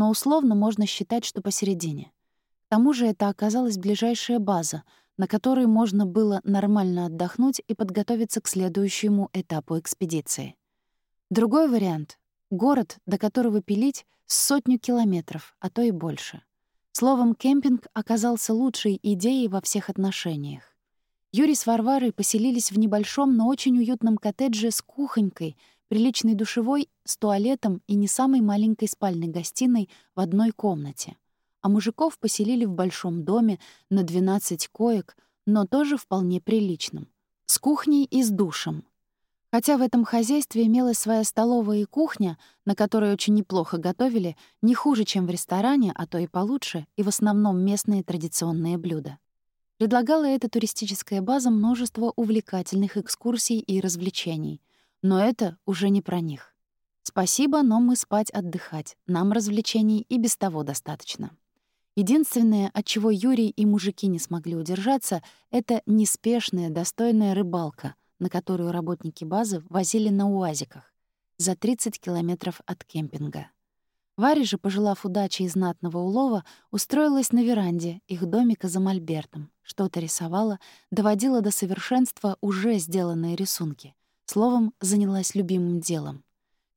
но условно можно считать, что посередине. К тому же это оказалась ближайшая база, на которой можно было нормально отдохнуть и подготовиться к следующему этапу экспедиции. Другой вариант — город, до которого пилить сотню километров, а то и больше. Словом, кемпинг оказался лучшей идеей во всех отношениях. Юрий с Варварой поселились в небольшом, но очень уютном коттедже с кухонькой, приличной душевой, с туалетом и не самой маленькой спальной гостиной в одной комнате а мужиков поселили в большом доме на 12 коек, но тоже вполне приличном, с кухней и с душем. Хотя в этом хозяйстве имелась своя столовая и кухня, на которой очень неплохо готовили, не хуже, чем в ресторане, а то и получше, и в основном местные традиционные блюда. Предлагала эта туристическая база множество увлекательных экскурсий и развлечений. Но это уже не про них. Спасибо, но мы спать отдыхать. Нам развлечений и без того достаточно. Единственное, от чего Юрий и мужики не смогли удержаться, это неспешная, достойная рыбалка, на которую работники базы возили на УАЗиках за 30 километров от кемпинга. Варя же, пожелав удачи и знатного улова, устроилась на веранде их домика за мольбертом, что-то рисовала, доводила до совершенства уже сделанные рисунки. Словом, занялась любимым делом.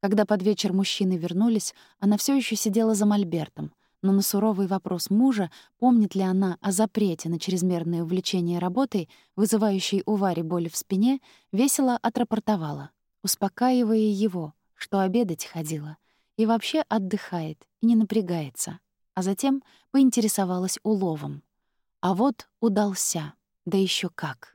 Когда под вечер мужчины вернулись, она все еще сидела за мольбертом — но на суровый вопрос мужа, помнит ли она о запрете на чрезмерное увлечение работой, вызывающей у Вари боль в спине, весело отрапортовала, успокаивая его, что обедать ходила, и вообще отдыхает и не напрягается, а затем поинтересовалась уловом. А вот удался, да еще как.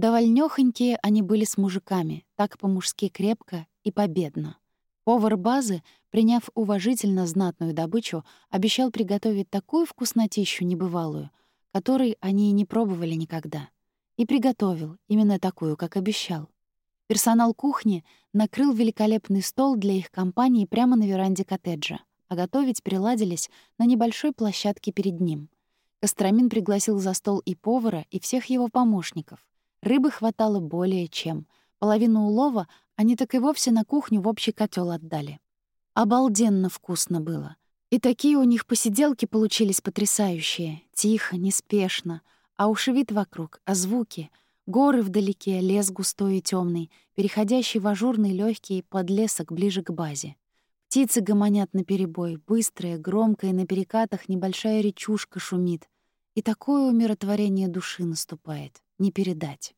Довольнёхонькие они были с мужиками, так по-мужски крепко и победно. Повар базы, приняв уважительно знатную добычу, обещал приготовить такую вкуснотищу небывалую, которой они и не пробовали никогда. И приготовил именно такую, как обещал. Персонал кухни накрыл великолепный стол для их компании прямо на веранде коттеджа, а готовить приладились на небольшой площадке перед ним. Костромин пригласил за стол и повара, и всех его помощников. Рыбы хватало более чем. Половину улова они так и вовсе на кухню в общий котел отдали. Обалденно вкусно было. И такие у них посиделки получились потрясающие. Тихо, неспешно. А уж вид вокруг, а звуки. Горы вдалеке, лес густой и темный, переходящий в ажурный легкий подлесок ближе к базе. Птицы гомонят наперебой, быстрая, громкая, на перекатах небольшая речушка шумит. И такое умиротворение души наступает, не передать.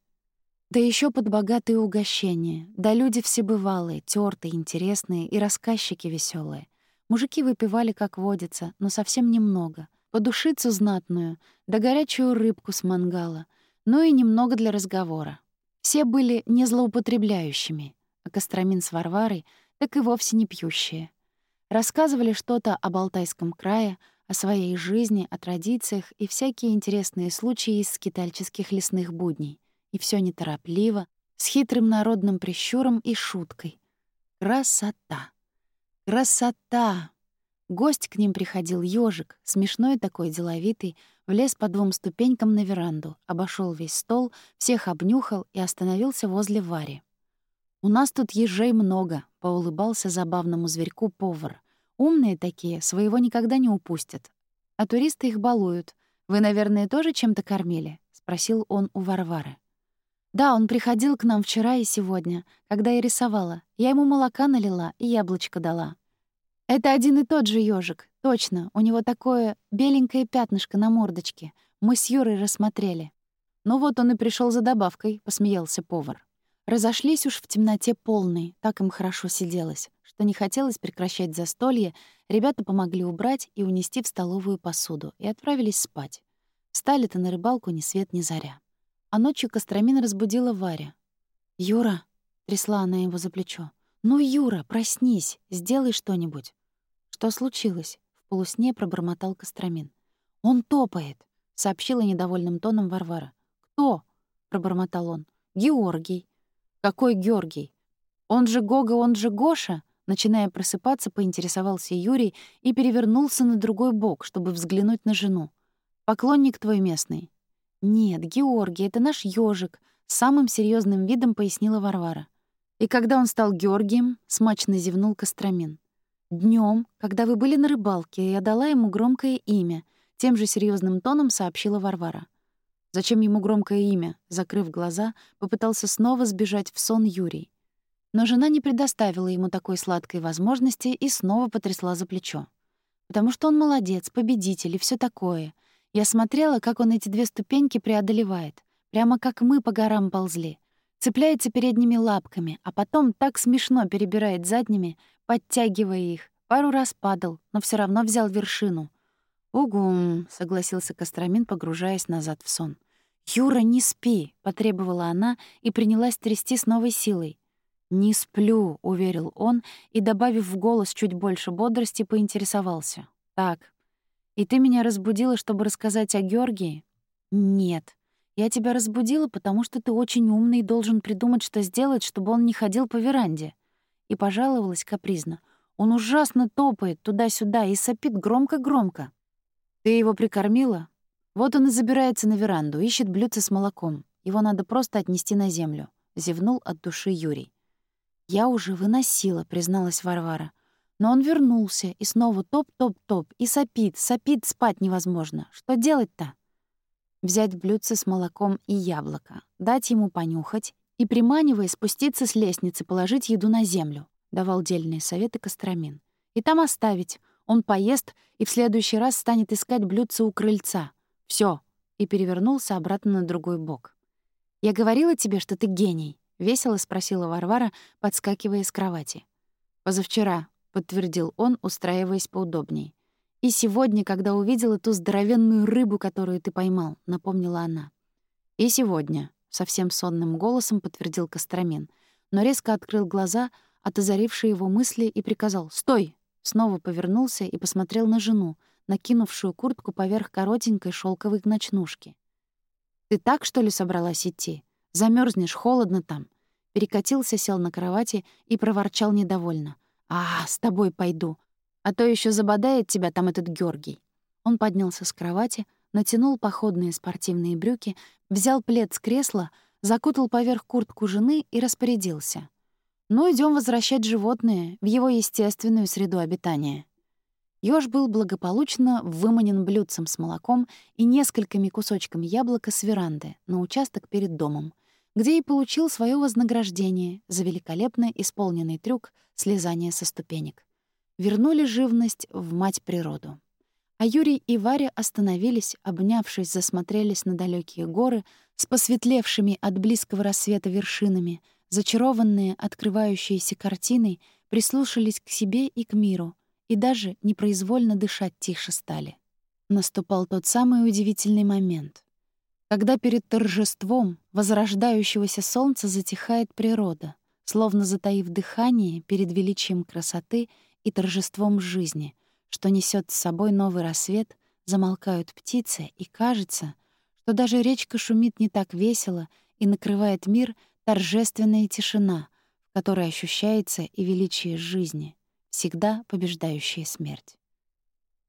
Да еще под богатые угощения. Да люди все бывалые, тёртые, интересные и рассказчики веселые. Мужики выпивали, как водится, но совсем немного. Подушицу знатную, да горячую рыбку с мангала. Ну и немного для разговора. Все были не злоупотребляющими, а Костромин с Варварой так и вовсе не пьющие. Рассказывали что-то об Алтайском крае, о своей жизни, о традициях и всякие интересные случаи из скитальческих лесных будней. И все неторопливо, с хитрым народным прищуром и шуткой. Красота! Красота! Гость к ним приходил ежик, смешной такой, деловитый, влез по двум ступенькам на веранду, обошел весь стол, всех обнюхал и остановился возле Вари. «У нас тут ежей много», — поулыбался забавному зверьку повар. «Умные такие, своего никогда не упустят. А туристы их балуют. Вы, наверное, тоже чем-то кормили?» — спросил он у Варвары. Да, он приходил к нам вчера и сегодня, когда я рисовала. Я ему молока налила и яблочко дала. Это один и тот же ежик, точно. У него такое беленькое пятнышко на мордочке. Мы с Юрой рассмотрели. Ну вот он и пришел за добавкой, посмеялся повар. Разошлись уж в темноте полной, так им хорошо сиделось, что не хотелось прекращать застолье, ребята помогли убрать и унести в столовую посуду и отправились спать. Встали-то на рыбалку ни свет ни заря. А ночью Костромин разбудила Варя. «Юра!» — трясла она его за плечо. «Ну, Юра, проснись, сделай что-нибудь». «Что случилось?» — в полусне пробормотал Костромин. «Он топает», — сообщила недовольным тоном Варвара. «Кто?» — пробормотал он. «Георгий». «Какой Георгий? Он же Гога, он же Гоша?» Начиная просыпаться, поинтересовался Юрий и перевернулся на другой бок, чтобы взглянуть на жену. «Поклонник твой местный». «Нет, Георгий, это наш ёжик», — самым серьезным видом пояснила Варвара. И когда он стал Георгием, смачно зевнул Костромин. Днем, когда вы были на рыбалке, я дала ему громкое имя», — тем же серьезным тоном сообщила Варвара. Зачем ему громкое имя? Закрыв глаза, попытался снова сбежать в сон Юрий. Но жена не предоставила ему такой сладкой возможности и снова потрясла за плечо. Потому что он молодец, победитель и все такое. Я смотрела, как он эти две ступеньки преодолевает. Прямо как мы по горам ползли. Цепляется передними лапками, а потом так смешно перебирает задними, подтягивая их. Пару раз падал, но все равно взял вершину. «Угу», — согласился Костромин, погружаясь назад в сон. «Юра, не спи!» — потребовала она и принялась трясти с новой силой. «Не сплю», — уверил он и, добавив в голос чуть больше бодрости, поинтересовался. «Так, и ты меня разбудила, чтобы рассказать о Георгии?» «Нет. Я тебя разбудила, потому что ты очень умный и должен придумать, что сделать, чтобы он не ходил по веранде». И пожаловалась капризно. «Он ужасно топает туда-сюда и сопит громко-громко». «Ты его прикормила?» Вот он и забирается на веранду, ищет блюдце с молоком. Его надо просто отнести на землю. Зевнул от души Юрий. «Я уже выносила», — призналась Варвара. Но он вернулся, и снова топ-топ-топ, и сопит, сопит, спать невозможно. Что делать-то? Взять блюдце с молоком и яблоко, дать ему понюхать и, приманивая, спуститься с лестницы, положить еду на землю, — давал дельные советы Костромин. И там оставить. Он поест и в следующий раз станет искать блюдце у крыльца. Все. И перевернулся обратно на другой бок. «Я говорила тебе, что ты гений?» — весело спросила Варвара, подскакивая с кровати. «Позавчера», — подтвердил он, устраиваясь поудобней. «И сегодня, когда увидела ту здоровенную рыбу, которую ты поймал», — напомнила она. «И сегодня», — совсем сонным голосом подтвердил Костромин, но резко открыл глаза, отозарившие его мысли, и приказал «Стой!» Снова повернулся и посмотрел на жену, накинувшую куртку поверх коротенькой шелковой ночнушки. «Ты так, что ли, собралась идти? Замерзнешь, холодно там». Перекатился, сел на кровати и проворчал недовольно. «А, с тобой пойду. А то еще забодает тебя там этот Георгий». Он поднялся с кровати, натянул походные спортивные брюки, взял плед с кресла, закутал поверх куртку жены и распорядился. «Ну, идем возвращать животное в его естественную среду обитания». Ёж был благополучно выманен блюдцем с молоком и несколькими кусочками яблока с веранды на участок перед домом, где и получил свое вознаграждение за великолепно исполненный трюк слезания со ступенек. Вернули живность в мать природу. А Юрий и Варя остановились, обнявшись, засмотрелись на далекие горы с посветлевшими от близкого рассвета вершинами — Зачарованные открывающейся картиной, прислушались к себе и к миру, и даже непроизвольно дышать тише стали. Наступал тот самый удивительный момент, когда перед торжеством возрождающегося солнца затихает природа, словно затаив дыхание перед величием красоты и торжеством жизни, что несет с собой новый рассвет, замолкают птицы, и кажется, что даже речка шумит не так весело и накрывает мир — торжественная тишина, в которой ощущается и величие жизни, всегда побеждающая смерть.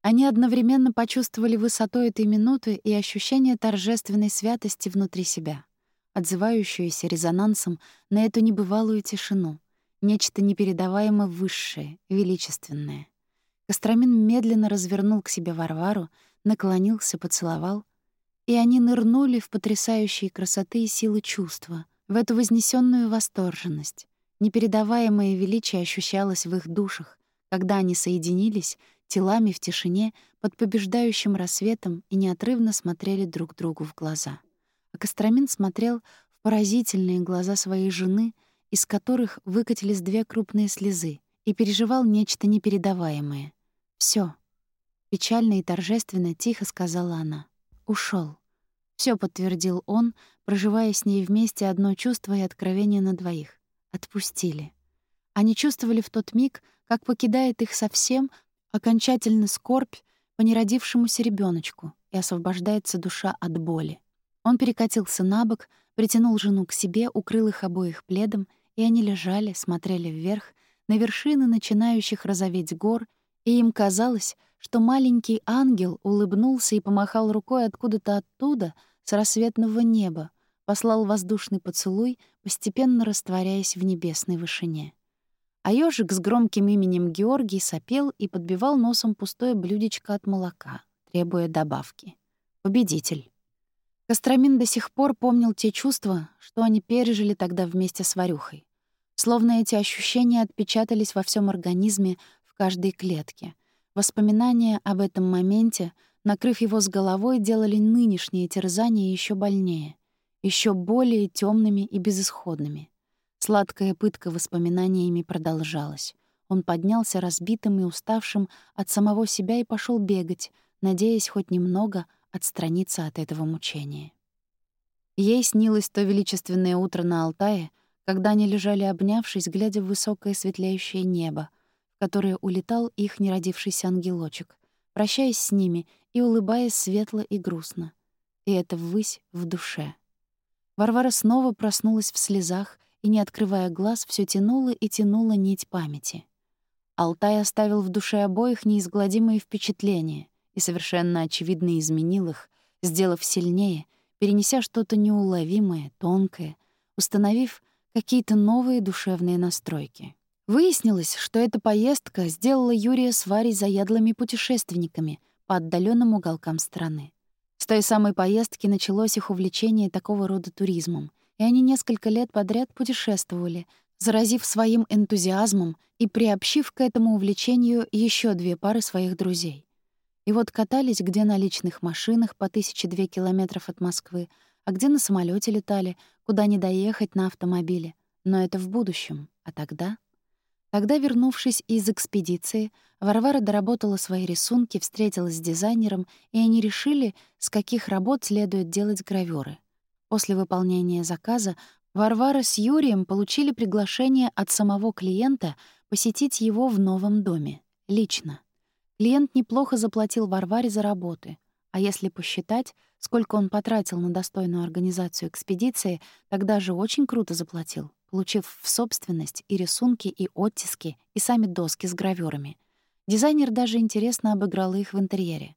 Они одновременно почувствовали высоту этой минуты и ощущение торжественной святости внутри себя, отзывающуюся резонансом на эту небывалую тишину, нечто непередаваемо высшее, величественное. Костромин медленно развернул к себе Варвару, наклонился, поцеловал, и они нырнули в потрясающие красоты и силы чувства — в эту вознесенную восторженность. Непередаваемое величие ощущалось в их душах, когда они соединились телами в тишине под побеждающим рассветом и неотрывно смотрели друг другу в глаза. А Костромин смотрел в поразительные глаза своей жены, из которых выкатились две крупные слезы, и переживал нечто непередаваемое. Все. Печально и торжественно тихо сказала она. Ушел. Все подтвердил он, проживая с ней вместе одно чувство и откровение на двоих. Отпустили. Они чувствовали в тот миг, как покидает их совсем окончательно скорбь по неродившемуся ребеночку и освобождается душа от боли. Он перекатился на бок, притянул жену к себе, укрыл их обоих пледом, и они лежали, смотрели вверх, на вершины начинающих розоветь гор, и им казалось, что маленький ангел улыбнулся и помахал рукой откуда-то оттуда, с рассветного неба, послал воздушный поцелуй, постепенно растворяясь в небесной вышине. А ёжик с громким именем Георгий сопел и подбивал носом пустое блюдечко от молока, требуя добавки. Победитель. Костромин до сих пор помнил те чувства, что они пережили тогда вместе с Варюхой. Словно эти ощущения отпечатались во всем организме, в каждой клетке. Воспоминания об этом моменте, накрыв его с головой, делали нынешние терзания еще больнее, еще более темными и безысходными. Сладкая пытка воспоминаниями продолжалась. Он поднялся разбитым и уставшим от самого себя и пошел бегать, надеясь хоть немного отстраниться от этого мучения. Ей снилось то величественное утро на Алтае, когда они лежали обнявшись, глядя в высокое светлеющее небо, в которое улетал их неродившийся ангелочек, прощаясь с ними и улыбаясь светло и грустно. И это ввысь в душе. Варвара снова проснулась в слезах и, не открывая глаз, все тянула и тянула нить памяти. Алтай оставил в душе обоих неизгладимые впечатления и совершенно очевидно изменил их, сделав сильнее, перенеся что-то неуловимое, тонкое, установив какие-то новые душевные настройки. Выяснилось, что эта поездка сделала Юрия с Варей заядлыми путешественниками по отдаленным уголкам страны. С той самой поездки началось их увлечение такого рода туризмом, и они несколько лет подряд путешествовали, заразив своим энтузиазмом и приобщив к этому увлечению еще две пары своих друзей. И вот катались где на личных машинах по тысяче две километров от Москвы, а где на самолете летали, куда не доехать на автомобиле. Но это в будущем. А тогда? Тогда, вернувшись из экспедиции, Варвара доработала свои рисунки, встретилась с дизайнером, и они решили, с каких работ следует делать гравюры. После выполнения заказа Варвара с Юрием получили приглашение от самого клиента посетить его в новом доме, лично. Клиент неплохо заплатил Варваре за работы, а если посчитать, сколько он потратил на достойную организацию экспедиции, тогда же очень круто заплатил, получив в собственность и рисунки, и оттиски, и сами доски с гравюрами. Дизайнер даже интересно обыграл их в интерьере.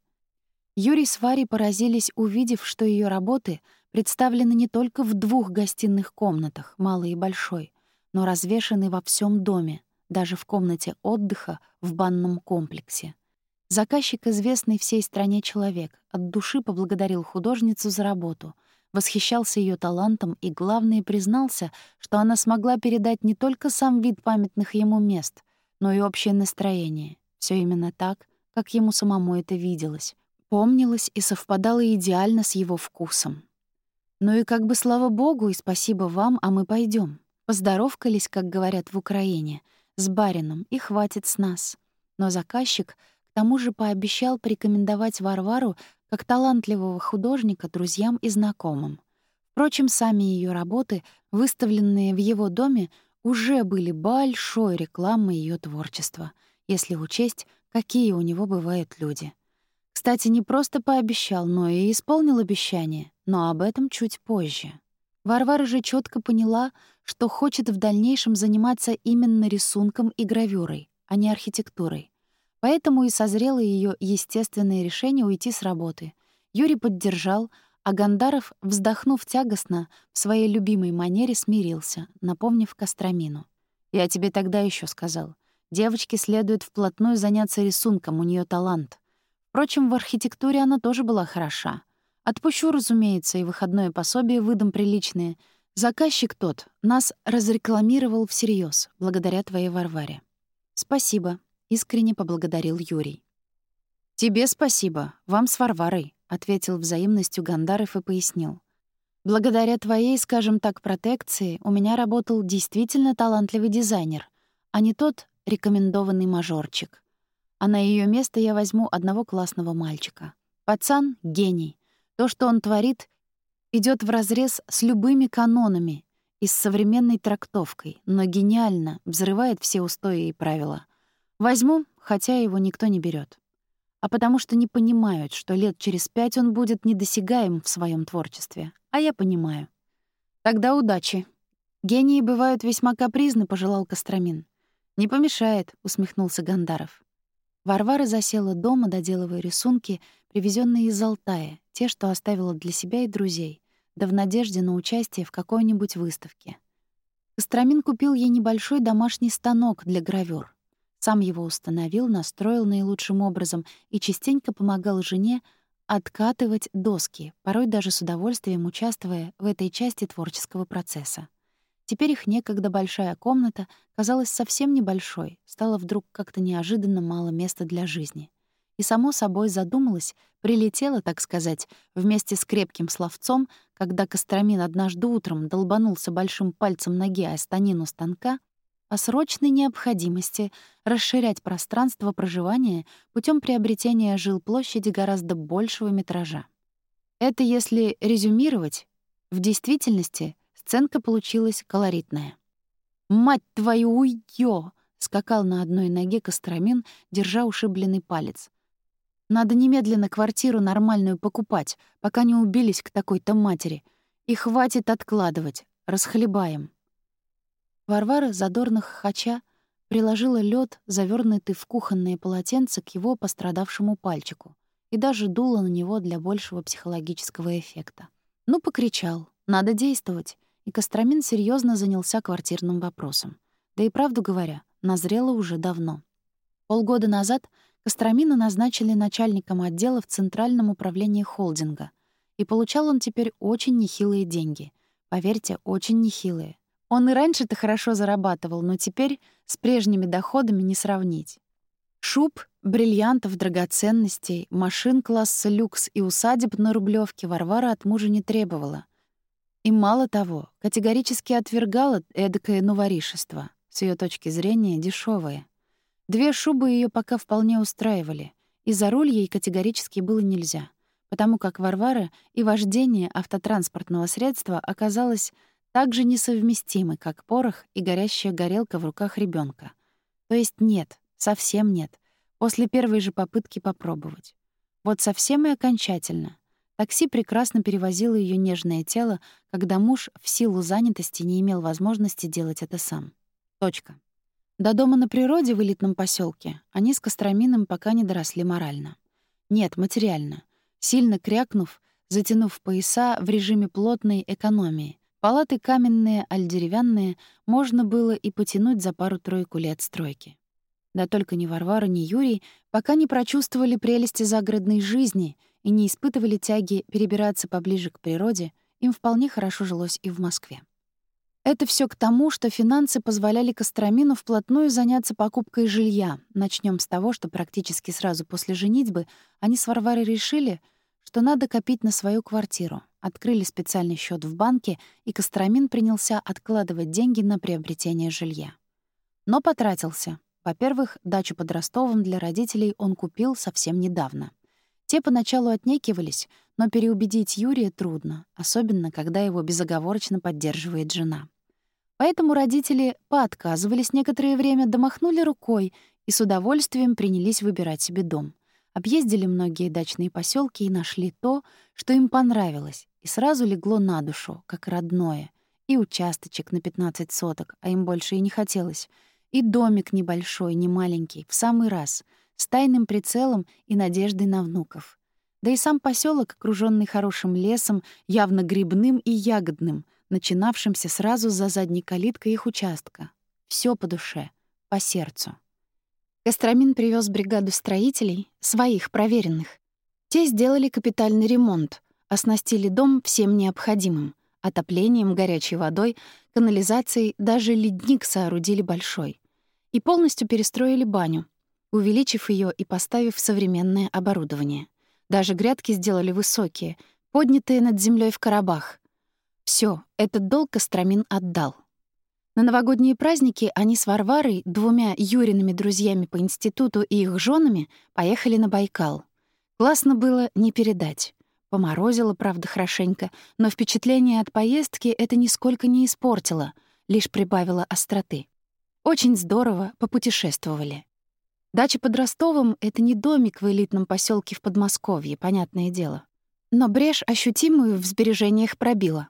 Юрий с Варей поразились, увидев, что ее работы представлены не только в двух гостиных комнатах, малой и большой, но развешаны во всем доме, даже в комнате отдыха в банном комплексе. Заказчик, известный всей стране человек, от души поблагодарил художницу за работу, восхищался ее талантом и, главное, признался, что она смогла передать не только сам вид памятных ему мест, но и общее настроение. Все именно так, как ему самому это виделось, помнилось и совпадало идеально с его вкусом. Ну и как бы слава богу и спасибо вам, а мы пойдем. Поздоровкались, как говорят в Украине, с барином, и хватит с нас. Но заказчик — тому же пообещал порекомендовать Варвару как талантливого художника друзьям и знакомым. Впрочем, сами ее работы, выставленные в его доме, уже были большой рекламой ее творчества, если учесть, какие у него бывают люди. Кстати, не просто пообещал, но и исполнил обещание, но об этом чуть позже. Варвара же четко поняла, что хочет в дальнейшем заниматься именно рисунком и гравюрой, а не архитектурой. Поэтому и созрело ее естественное решение уйти с работы. Юрий поддержал, а Гандаров, вздохнув тягостно, в своей любимой манере смирился, напомнив Костромину. «Я тебе тогда еще сказал. Девочке следует вплотную заняться рисунком, у нее талант. Впрочем, в архитектуре она тоже была хороша. Отпущу, разумеется, и выходное пособие выдам приличные. Заказчик тот нас разрекламировал всерьез, благодаря твоей Варваре. Спасибо, — искренне поблагодарил Юрий. «Тебе спасибо, вам с Варварой», — ответил взаимностью Гандаров и пояснил. «Благодаря твоей, скажем так, протекции у меня работал действительно талантливый дизайнер, а не тот рекомендованный мажорчик. А на ее место я возьму одного классного мальчика. Пацан — гений. То, что он творит, идет вразрез с любыми канонами и с современной трактовкой, но гениально взрывает все устои и правила — Возьму, хотя его никто не берет. А потому что не понимают, что лет через пять он будет недосягаем в своем творчестве. А я понимаю. Тогда удачи. Гении бывают весьма капризны, пожелал Костромин. Не помешает, усмехнулся Гандаров. Варвара засела дома, доделывая рисунки, привезенные из Алтая, те, что оставила для себя и друзей, да в надежде на участие в какой-нибудь выставке. Костромин купил ей небольшой домашний станок для гравюр. Сам его установил, настроил наилучшим образом и частенько помогал жене откатывать доски, порой даже с удовольствием участвуя в этой части творческого процесса. Теперь их некогда большая комната казалась совсем небольшой, стало вдруг как-то неожиданно мало места для жизни. И, само собой, задумалась, прилетела, так сказать, вместе с крепким словцом, когда Костромин однажды утром долбанулся большим пальцем ноги о станину станка, о срочной необходимости расширять пространство проживания путем приобретения жилплощади гораздо большего метража. Это если резюмировать, в действительности сценка получилась колоритная. «Мать твою, уйдё!» — скакал на одной ноге Костромин, держа ушибленный палец. Надо немедленно квартиру нормальную покупать, пока не убились к такой-то матери. И хватит откладывать. Расхлебаем. Варвара, задорно хохоча, приложила лед, завернутый в кухонное полотенце, к его пострадавшему пальчику и даже дула на него для большего психологического эффекта. Ну, покричал. Надо действовать. И Костромин серьезно занялся квартирным вопросом. Да и правду говоря, назрело уже давно. Полгода назад — Костромина назначили начальником отдела в Центральном управлении холдинга. И получал он теперь очень нехилые деньги. Поверьте, очень нехилые. Он и раньше-то хорошо зарабатывал, но теперь с прежними доходами не сравнить. Шуб, бриллиантов, драгоценностей, машин класса люкс и усадеб на Рублевке Варвара от мужа не требовала. И мало того, категорически отвергала эдакое новоришество, с ее точки зрения дешевое. Две шубы ее пока вполне устраивали, и за руль ей категорически было нельзя, потому как Варвара и вождение автотранспортного средства оказалось так же несовместимы, как порох и горящая горелка в руках ребенка. То есть нет, совсем нет, после первой же попытки попробовать. Вот совсем и окончательно. Такси прекрасно перевозило ее нежное тело, когда муж в силу занятости не имел возможности делать это сам. Точка. До дома на природе в элитном поселке они с Костромином пока не доросли морально. Нет, материально. Сильно крякнув, затянув пояса в режиме плотной экономии, палаты каменные, аль деревянные, можно было и потянуть за пару-тройку лет стройки. Да только ни Варвара, ни Юрий пока не прочувствовали прелести загородной жизни и не испытывали тяги перебираться поближе к природе, им вполне хорошо жилось и в Москве. Это все к тому, что финансы позволяли Костромину вплотную заняться покупкой жилья. Начнем с того, что практически сразу после женитьбы они с Варварой решили, что надо копить на свою квартиру. Открыли специальный счет в банке, и Костромин принялся откладывать деньги на приобретение жилья. Но потратился. Во-первых, дачу под Ростовом для родителей он купил совсем недавно. Те поначалу отнекивались, но переубедить Юрия трудно, особенно когда его безоговорочно поддерживает жена. Поэтому родители поотказывались некоторое время, домахнули рукой и с удовольствием принялись выбирать себе дом. Объездили многие дачные поселки и нашли то, что им понравилось, и сразу легло на душу, как родное. И участочек на 15 соток, а им больше и не хотелось, и домик небольшой, не маленький, в самый раз, с тайным прицелом и надеждой на внуков. Да и сам поселок, окруженный хорошим лесом, явно грибным и ягодным — начинавшимся сразу за задней калиткой их участка. Все по душе, по сердцу. Костромин привез бригаду строителей, своих, проверенных. Те сделали капитальный ремонт, оснастили дом всем необходимым — отоплением, горячей водой, канализацией, даже ледник соорудили большой. И полностью перестроили баню, увеличив ее и поставив современное оборудование. Даже грядки сделали высокие, поднятые над землей в коробах — все, этот долг Костромин отдал. На новогодние праздники они с Варварой, двумя Юриными друзьями по институту и их женами поехали на Байкал. Классно было не передать. Поморозило, правда, хорошенько, но впечатление от поездки это нисколько не испортило, лишь прибавило остроты. Очень здорово попутешествовали. Дача под Ростовом — это не домик в элитном поселке в Подмосковье, понятное дело. Но брешь ощутимую в сбережениях пробила.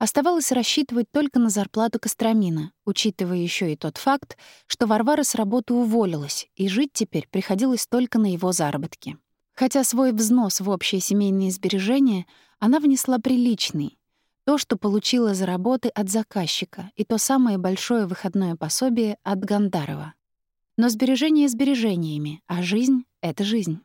Оставалось рассчитывать только на зарплату Костромина, учитывая еще и тот факт, что Варвара с работы уволилась, и жить теперь приходилось только на его заработки. Хотя свой взнос в общее семейные сбережения она внесла приличный. то, что получила за работы от заказчика, и то самое большое выходное пособие от Гандарова. Но сбережения сбережениями, а жизнь — это жизнь.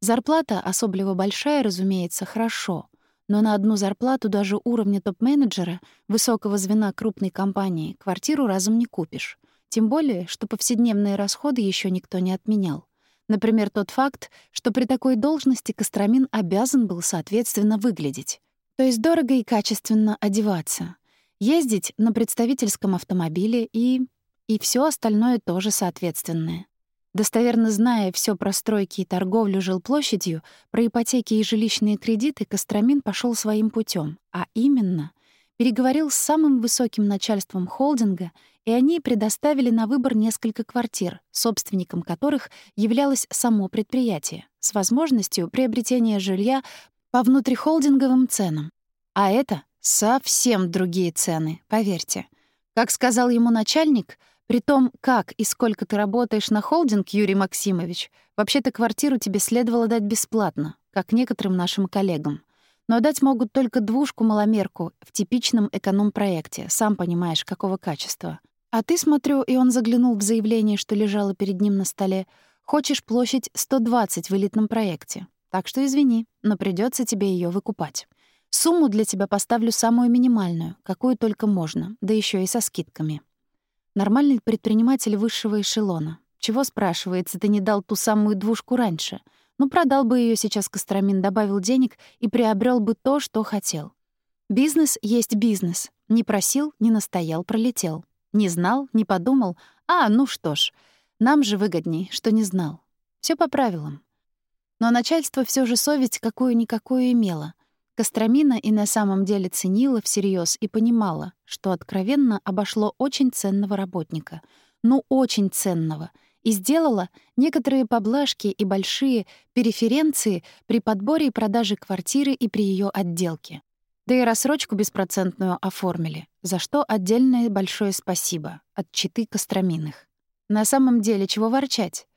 Зарплата, особливо большая, разумеется, хорошо, но на одну зарплату даже уровня топ-менеджера, высокого звена крупной компании, квартиру разом не купишь. Тем более, что повседневные расходы еще никто не отменял. Например, тот факт, что при такой должности Костромин обязан был соответственно выглядеть. То есть дорого и качественно одеваться. Ездить на представительском автомобиле и... и все остальное тоже соответственное. Достоверно зная все про стройки и торговлю жилплощадью, про ипотеки и жилищные кредиты, Костромин пошел своим путем, а именно переговорил с самым высоким начальством холдинга, и они предоставили на выбор несколько квартир, собственником которых являлось само предприятие, с возможностью приобретения жилья по внутрихолдинговым ценам. А это совсем другие цены, поверьте. Как сказал ему начальник, при том, как и сколько ты работаешь на холдинг, Юрий Максимович, вообще-то квартиру тебе следовало дать бесплатно, как некоторым нашим коллегам. Но дать могут только двушку-маломерку в типичном эконом-проекте, сам понимаешь, какого качества. А ты, смотрю, и он заглянул в заявление, что лежало перед ним на столе, хочешь площадь 120 в элитном проекте. Так что извини, но придется тебе ее выкупать. Сумму для тебя поставлю самую минимальную, какую только можно, да еще и со скидками. Нормальный предприниматель высшего эшелона. Чего, спрашивается, ты не дал ту самую двушку раньше? Ну, продал бы ее сейчас Костромин, добавил денег и приобрел бы то, что хотел. Бизнес есть бизнес. Не просил, не настоял, пролетел. Не знал, не подумал. А, ну что ж, нам же выгодней, что не знал. Все по правилам. Но начальство все же совесть какую-никакую имело. Костромина и на самом деле ценила всерьез и понимала, что откровенно обошло очень ценного работника. Ну, очень ценного. И сделала некоторые поблажки и большие переференции при подборе и продаже квартиры и при ее отделке. Да и рассрочку беспроцентную оформили, за что отдельное большое спасибо от читы Костроминых. На самом деле, чего ворчать?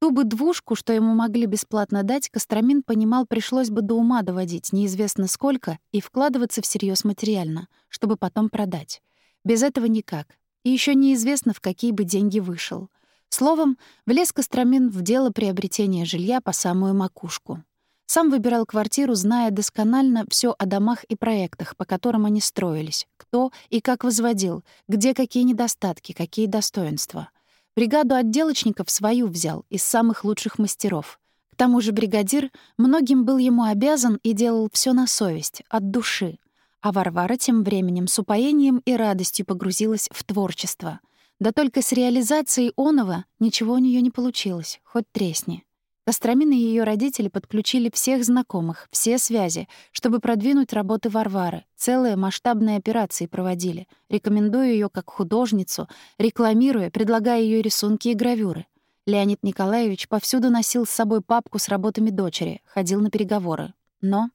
Ту бы двушку, что ему могли бесплатно дать, Костромин понимал, пришлось бы до ума доводить неизвестно сколько и вкладываться всерьез материально, чтобы потом продать. Без этого никак. И еще неизвестно, в какие бы деньги вышел. Словом, влез Костромин в дело приобретения жилья по самую макушку. Сам выбирал квартиру, зная досконально все о домах и проектах, по которым они строились, кто и как возводил, где какие недостатки, какие достоинства — Бригаду отделочников свою взял, из самых лучших мастеров. К тому же бригадир многим был ему обязан и делал все на совесть, от души. А Варвара тем временем с упоением и радостью погрузилась в творчество. Да только с реализацией оного ничего у нее не получилось, хоть тресни. Костромин и ее родители подключили всех знакомых, все связи, чтобы продвинуть работы Варвары. Целые масштабные операции проводили, рекомендуя ее как художницу, рекламируя, предлагая ее рисунки и гравюры. Леонид Николаевич повсюду носил с собой папку с работами дочери, ходил на переговоры. Но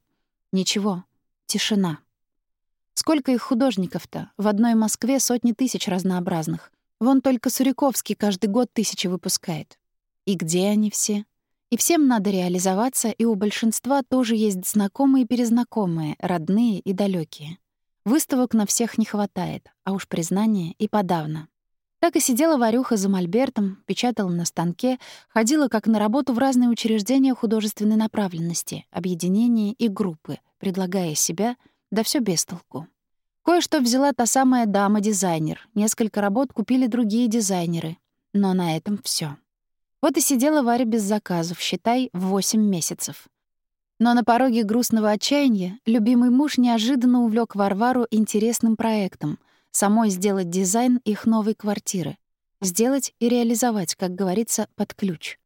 ничего, тишина. Сколько их художников-то? В одной Москве сотни тысяч разнообразных. Вон только Суряковский каждый год тысячи выпускает. И где они все? Всем надо реализоваться, и у большинства тоже есть знакомые и перезнакомые, родные и далекие. Выставок на всех не хватает, а уж признания и подавно. Так и сидела Варюха за мольбертом, печатала на станке, ходила как на работу в разные учреждения художественной направленности, объединения и группы, предлагая себя, да все без толку. Кое-что взяла та самая дама-дизайнер, несколько работ купили другие дизайнеры. Но на этом все. Вот и сидела Варя без заказов, считай, в 8 месяцев. Но на пороге грустного отчаяния любимый муж неожиданно увлек Варвару интересным проектом — самой сделать дизайн их новой квартиры. Сделать и реализовать, как говорится, под ключ.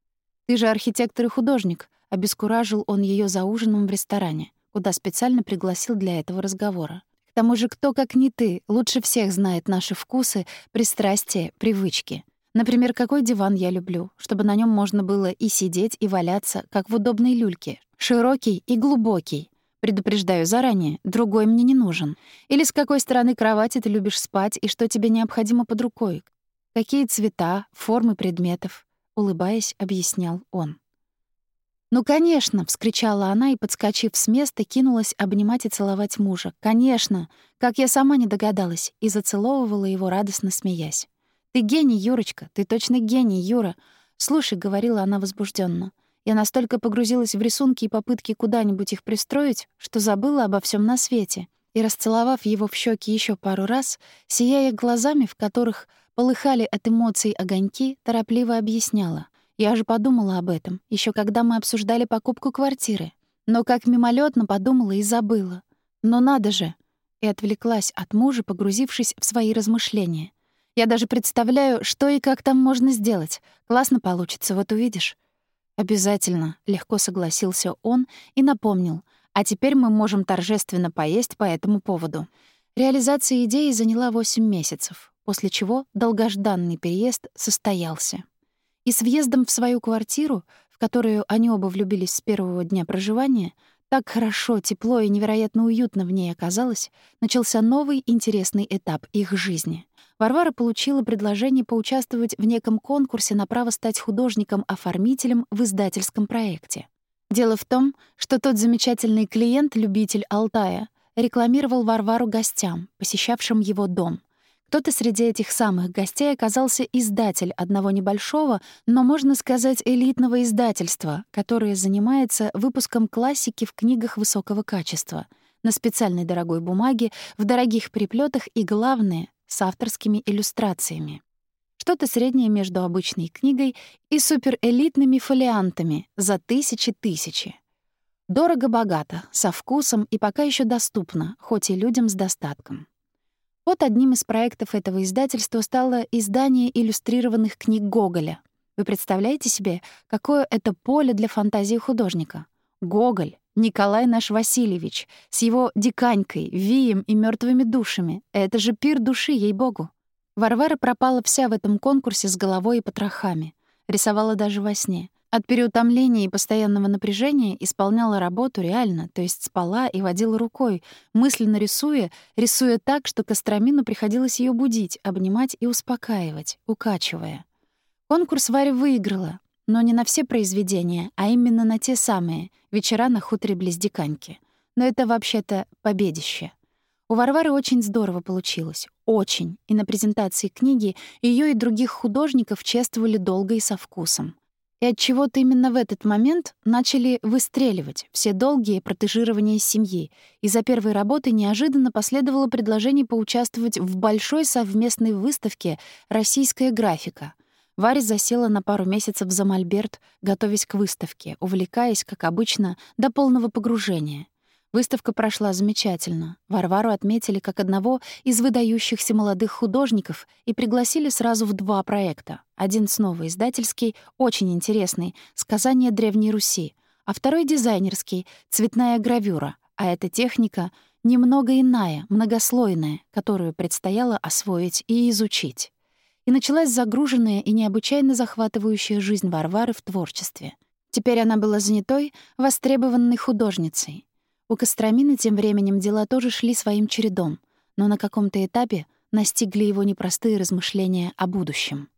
«Ты же архитектор и художник», — обескуражил он ее за ужином в ресторане, куда специально пригласил для этого разговора. К тому же кто, как не ты, лучше всех знает наши вкусы, пристрастия, привычки. Например, какой диван я люблю, чтобы на нем можно было и сидеть, и валяться, как в удобной люльке. Широкий и глубокий. Предупреждаю заранее, другой мне не нужен. Или с какой стороны кровати ты любишь спать и что тебе необходимо под рукой. Какие цвета, формы предметов, улыбаясь, объяснял он. «Ну, конечно!» — вскричала она и, подскочив с места, кинулась обнимать и целовать мужа. «Конечно! Как я сама не догадалась!» и зацеловывала его, радостно смеясь. «Ты гений, Юрочка! Ты точно гений, Юра!» «Слушай», — говорила она возбужденно, «я настолько погрузилась в рисунки и попытки куда-нибудь их пристроить, что забыла обо всем на свете». И, расцеловав его в щеки еще пару раз, сияя глазами, в которых полыхали от эмоций огоньки, торопливо объясняла. Я же подумала об этом, еще когда мы обсуждали покупку квартиры. Но как мимолетно подумала и забыла. Но надо же! И отвлеклась от мужа, погрузившись в свои размышления. Я даже представляю, что и как там можно сделать. Классно получится, вот увидишь. Обязательно, легко согласился он и напомнил. А теперь мы можем торжественно поесть по этому поводу. Реализация идеи заняла 8 месяцев, после чего долгожданный переезд состоялся. И с въездом в свою квартиру, в которую они оба влюбились с первого дня проживания, так хорошо, тепло и невероятно уютно в ней оказалось, начался новый интересный этап их жизни. Варвара получила предложение поучаствовать в неком конкурсе на право стать художником-оформителем в издательском проекте. Дело в том, что тот замечательный клиент-любитель Алтая рекламировал Варвару гостям, посещавшим его дом, кто-то среди этих самых гостей оказался издатель одного небольшого, но, можно сказать, элитного издательства, которое занимается выпуском классики в книгах высокого качества, на специальной дорогой бумаге, в дорогих переплетах и, главное, с авторскими иллюстрациями. Что-то среднее между обычной книгой и суперэлитными фолиантами за тысячи-тысячи. Дорого-богато, со вкусом и пока еще доступно, хоть и людям с достатком. Вот одним из проектов этого издательства стало издание иллюстрированных книг Гоголя. Вы представляете себе, какое это поле для фантазии художника? Гоголь, Николай наш Васильевич, с его диканькой, вием и мертвыми душами. Это же пир души, ей-богу. Варвара пропала вся в этом конкурсе с головой и потрохами. Рисовала даже во сне. От переутомления и постоянного напряжения исполняла работу реально, то есть спала и водила рукой, мысленно рисуя, рисуя так, что Костромину приходилось ее будить, обнимать и успокаивать, укачивая. Конкурс Варя выиграла, но не на все произведения, а именно на те самые «Вечера на хуторе близ Диканьки». Но это вообще-то победище. У Варвары очень здорово получилось. Очень. И на презентации книги ее и других художников чествовали долго и со вкусом. И от чего то именно в этот момент начали выстреливать все долгие протежирования семьи, и за первой работой неожиданно последовало предложение поучаствовать в большой совместной выставке «Российская графика». Варя засела на пару месяцев за мольберт, готовясь к выставке, увлекаясь, как обычно, до полного погружения — Выставка прошла замечательно. Варвару отметили как одного из выдающихся молодых художников и пригласили сразу в два проекта. Один снова издательский, очень интересный, «Сказание Древней Руси», а второй дизайнерский, «Цветная гравюра», а эта техника немного иная, многослойная, которую предстояло освоить и изучить. И началась загруженная и необычайно захватывающая жизнь Варвары в творчестве. Теперь она была занятой, востребованной художницей. У Костромины тем временем дела тоже шли своим чередом, но на каком-то этапе настигли его непростые размышления о будущем.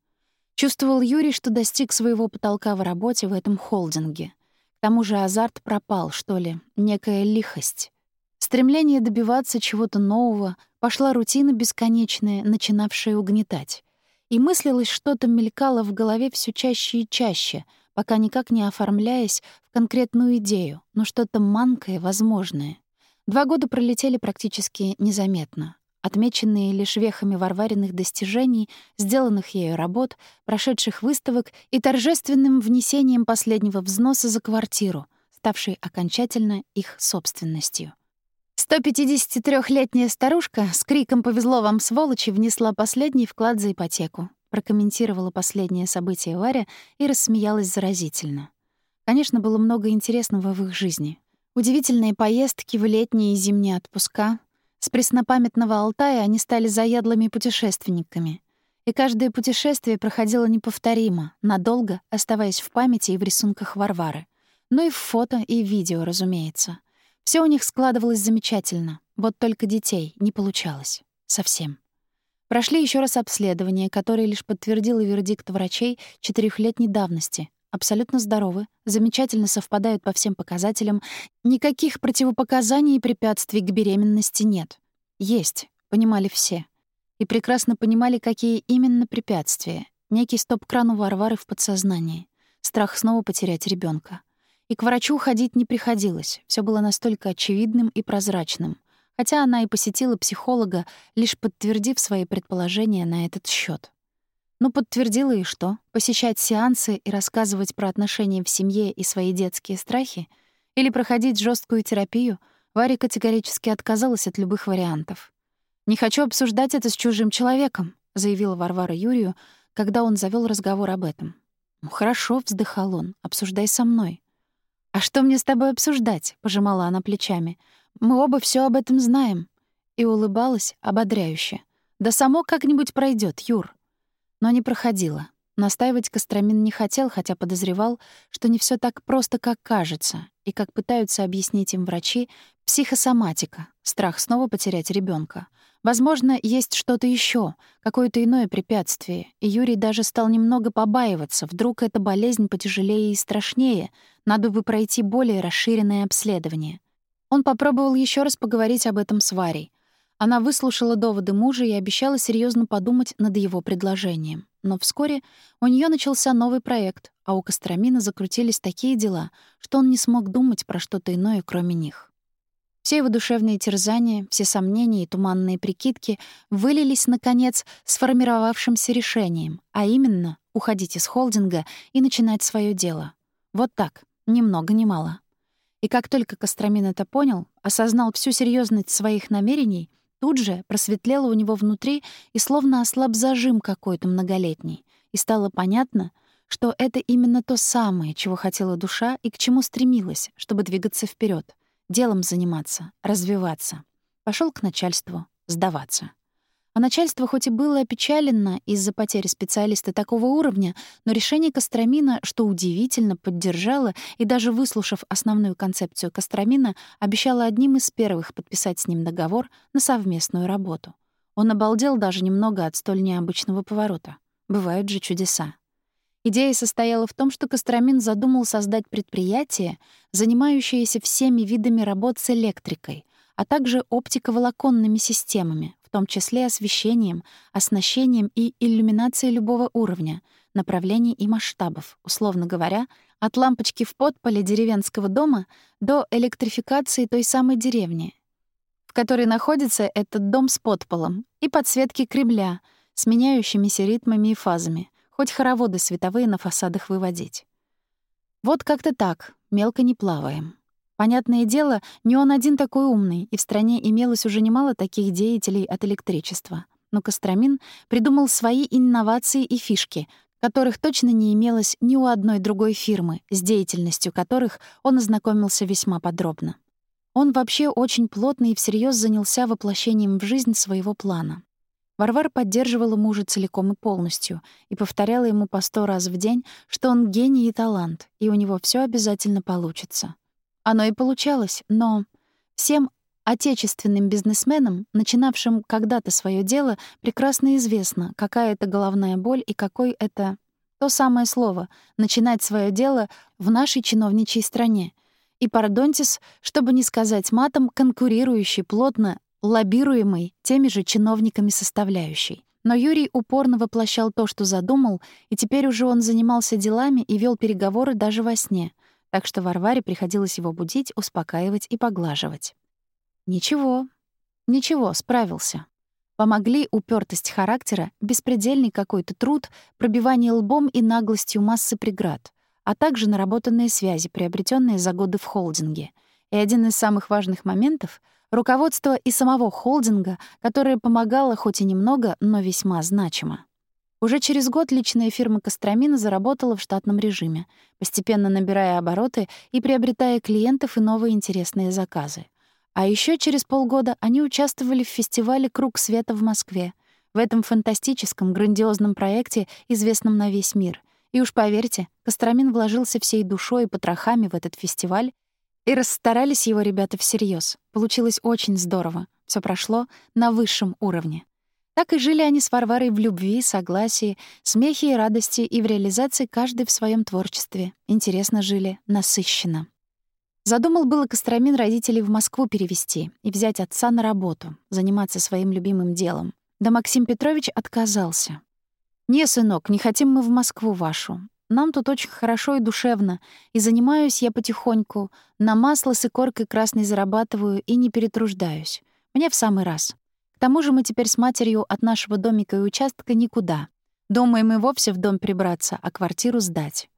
Чувствовал Юрий, что достиг своего потолка в работе в этом холдинге. К тому же азарт пропал, что ли, некая лихость. Стремление добиваться чего-то нового, пошла рутина бесконечная, начинавшая угнетать. И мыслилось что-то мелькало в голове все чаще и чаще — пока никак не оформляясь в конкретную идею, но что-то манкое возможное. Два года пролетели практически незаметно, отмеченные лишь вехами варваренных достижений, сделанных ею работ, прошедших выставок и торжественным внесением последнего взноса за квартиру, ставшей окончательно их собственностью. 153-летняя старушка с криком «Повезло вам, сволочи!» внесла последний вклад за ипотеку прокомментировала последнее событие Варя и рассмеялась заразительно. Конечно, было много интересного в их жизни. Удивительные поездки в летние и зимние отпуска. С преснопамятного Алтая они стали заядлыми путешественниками. И каждое путешествие проходило неповторимо, надолго оставаясь в памяти и в рисунках Варвары. Ну и в фото, и в видео, разумеется. Все у них складывалось замечательно, вот только детей не получалось. Совсем. Прошли еще раз обследование, которое лишь подтвердило вердикт врачей четырехлетней давности. абсолютно здоровы, замечательно совпадают по всем показателям, никаких противопоказаний и препятствий к беременности нет. Есть, понимали все. И прекрасно понимали, какие именно препятствия. Некий стоп-кран у Варвары в подсознании. Страх снова потерять ребенка. И к врачу ходить не приходилось. Все было настолько очевидным и прозрачным. Хотя она и посетила психолога, лишь подтвердив свои предположения на этот счет. Ну, подтвердила и что? Посещать сеансы и рассказывать про отношения в семье и свои детские страхи? Или проходить жесткую терапию? Варя категорически отказалась от любых вариантов. «Не хочу обсуждать это с чужим человеком», — заявила Варвара Юрию, когда он завел разговор об этом. «Ну хорошо», — вздыхал он, — «обсуждай со мной». «А что мне с тобой обсуждать?» — пожимала она плечами. «Мы оба все об этом знаем». И улыбалась ободряюще. «Да само как-нибудь пройдет, Юр». Но не проходило. Настаивать Костромин не хотел, хотя подозревал, что не все так просто, как кажется, и как пытаются объяснить им врачи, психосоматика, страх снова потерять ребенка. Возможно, есть что-то еще, какое-то иное препятствие, и Юрий даже стал немного побаиваться, вдруг эта болезнь потяжелее и страшнее, надо бы пройти более расширенное обследование. Он попробовал еще раз поговорить об этом с Варей, она выслушала доводы мужа и обещала серьезно подумать над его предложением. Но вскоре у нее начался новый проект, а у Костромина закрутились такие дела, что он не смог думать про что-то иное, кроме них. Все его душевные терзания, все сомнения и туманные прикидки вылились, наконец, сформировавшимся решением, а именно уходить из холдинга и начинать свое дело. Вот так, ни много ни мало. И как только Костромин это понял, осознал всю серьезность своих намерений — Тут же просветлело у него внутри и словно ослаб зажим какой-то многолетний. И стало понятно, что это именно то самое, чего хотела душа и к чему стремилась, чтобы двигаться вперед, делом заниматься, развиваться. Пошел к начальству сдаваться. А начальство хоть и было опечалено из-за потери специалиста такого уровня, но решение Костромина, что удивительно, поддержало и даже выслушав основную концепцию Костромина, обещало одним из первых подписать с ним договор на совместную работу. Он обалдел даже немного от столь необычного поворота. Бывают же чудеса. Идея состояла в том, что Костромин задумал создать предприятие, занимающееся всеми видами работ с электрикой, а также оптиковолоконными системами, том числе освещением, оснащением и иллюминацией любого уровня, направлений и масштабов, условно говоря, от лампочки в подполе деревенского дома до электрификации той самой деревни, в которой находится этот дом с подполом, и подсветки Кремля с меняющимися ритмами и фазами, хоть хороводы световые на фасадах выводить. Вот как-то так, мелко не плаваем. Понятное дело, не он один такой умный, и в стране имелось уже немало таких деятелей от электричества. Но Костромин придумал свои инновации и фишки, которых точно не имелось ни у одной другой фирмы, с деятельностью которых он ознакомился весьма подробно. Он вообще очень плотно и всерьез занялся воплощением в жизнь своего плана. Варвара поддерживала мужа целиком и полностью и повторяла ему по сто раз в день, что он гений и талант, и у него все обязательно получится. Оно и получалось, но всем отечественным бизнесменам, начинавшим когда-то свое дело, прекрасно известно, какая это головная боль и какой это то самое слово «начинать свое дело» в нашей чиновничьей стране. И Пардонтис, чтобы не сказать матом, конкурирующий плотно, лоббируемый теми же чиновниками составляющей. Но Юрий упорно воплощал то, что задумал, и теперь уже он занимался делами и вел переговоры даже во сне — так что Варваре приходилось его будить, успокаивать и поглаживать. Ничего, ничего, справился. Помогли упертость характера, беспредельный какой-то труд, пробивание лбом и наглостью массы преград, а также наработанные связи, приобретенные за годы в холдинге. И один из самых важных моментов — руководство и самого холдинга, которое помогало хоть и немного, но весьма значимо. Уже через год личная фирма Костромина заработала в штатном режиме, постепенно набирая обороты и приобретая клиентов и новые интересные заказы. А еще через полгода они участвовали в фестивале «Круг света» в Москве, в этом фантастическом, грандиозном проекте, известном на весь мир. И уж поверьте, Костромин вложился всей душой и потрохами в этот фестиваль, и расстарались его ребята всерьез. Получилось очень здорово. Все прошло на высшем уровне. Так и жили они с Варварой в любви, согласии, смехе и радости и в реализации каждый в своем творчестве. Интересно жили, насыщенно. Задумал было Костромин родителей в Москву перевести и взять отца на работу, заниматься своим любимым делом. Да Максим Петрович отказался. «Не, сынок, не хотим мы в Москву вашу. Нам тут очень хорошо и душевно, и занимаюсь я потихоньку, на масло с икоркой красной зарабатываю и не перетруждаюсь. Мне в самый раз тому же мы теперь с матерью от нашего домика и участка никуда. Думаем и вовсе в дом прибраться, а квартиру сдать.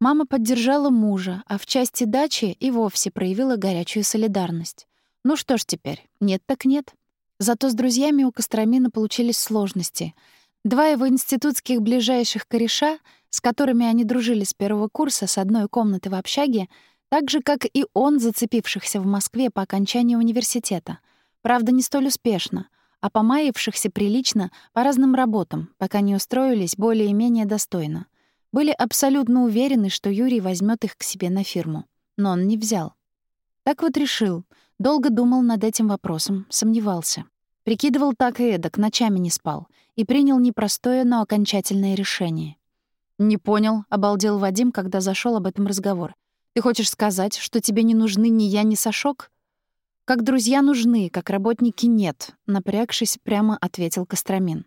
Мама поддержала мужа, а в части дачи и вовсе проявила горячую солидарность. Ну что ж теперь, нет так нет. Зато с друзьями у Костромина получились сложности. Два его институтских ближайших кореша, с которыми они дружили с первого курса с одной комнаты в общаге, так же, как и он, зацепившихся в Москве по окончании университета. Правда, не столь успешно а помаявшихся прилично по разным работам, пока не устроились более-менее достойно. Были абсолютно уверены, что Юрий возьмет их к себе на фирму. Но он не взял. Так вот решил. Долго думал над этим вопросом, сомневался. Прикидывал так и эдак, ночами не спал. И принял непростое, но окончательное решение. «Не понял», — обалдел Вадим, когда зашел об этом разговор. «Ты хочешь сказать, что тебе не нужны ни я, ни Сашок?» «Как друзья нужны, как работники нет», — напрягшись, прямо ответил Костромин.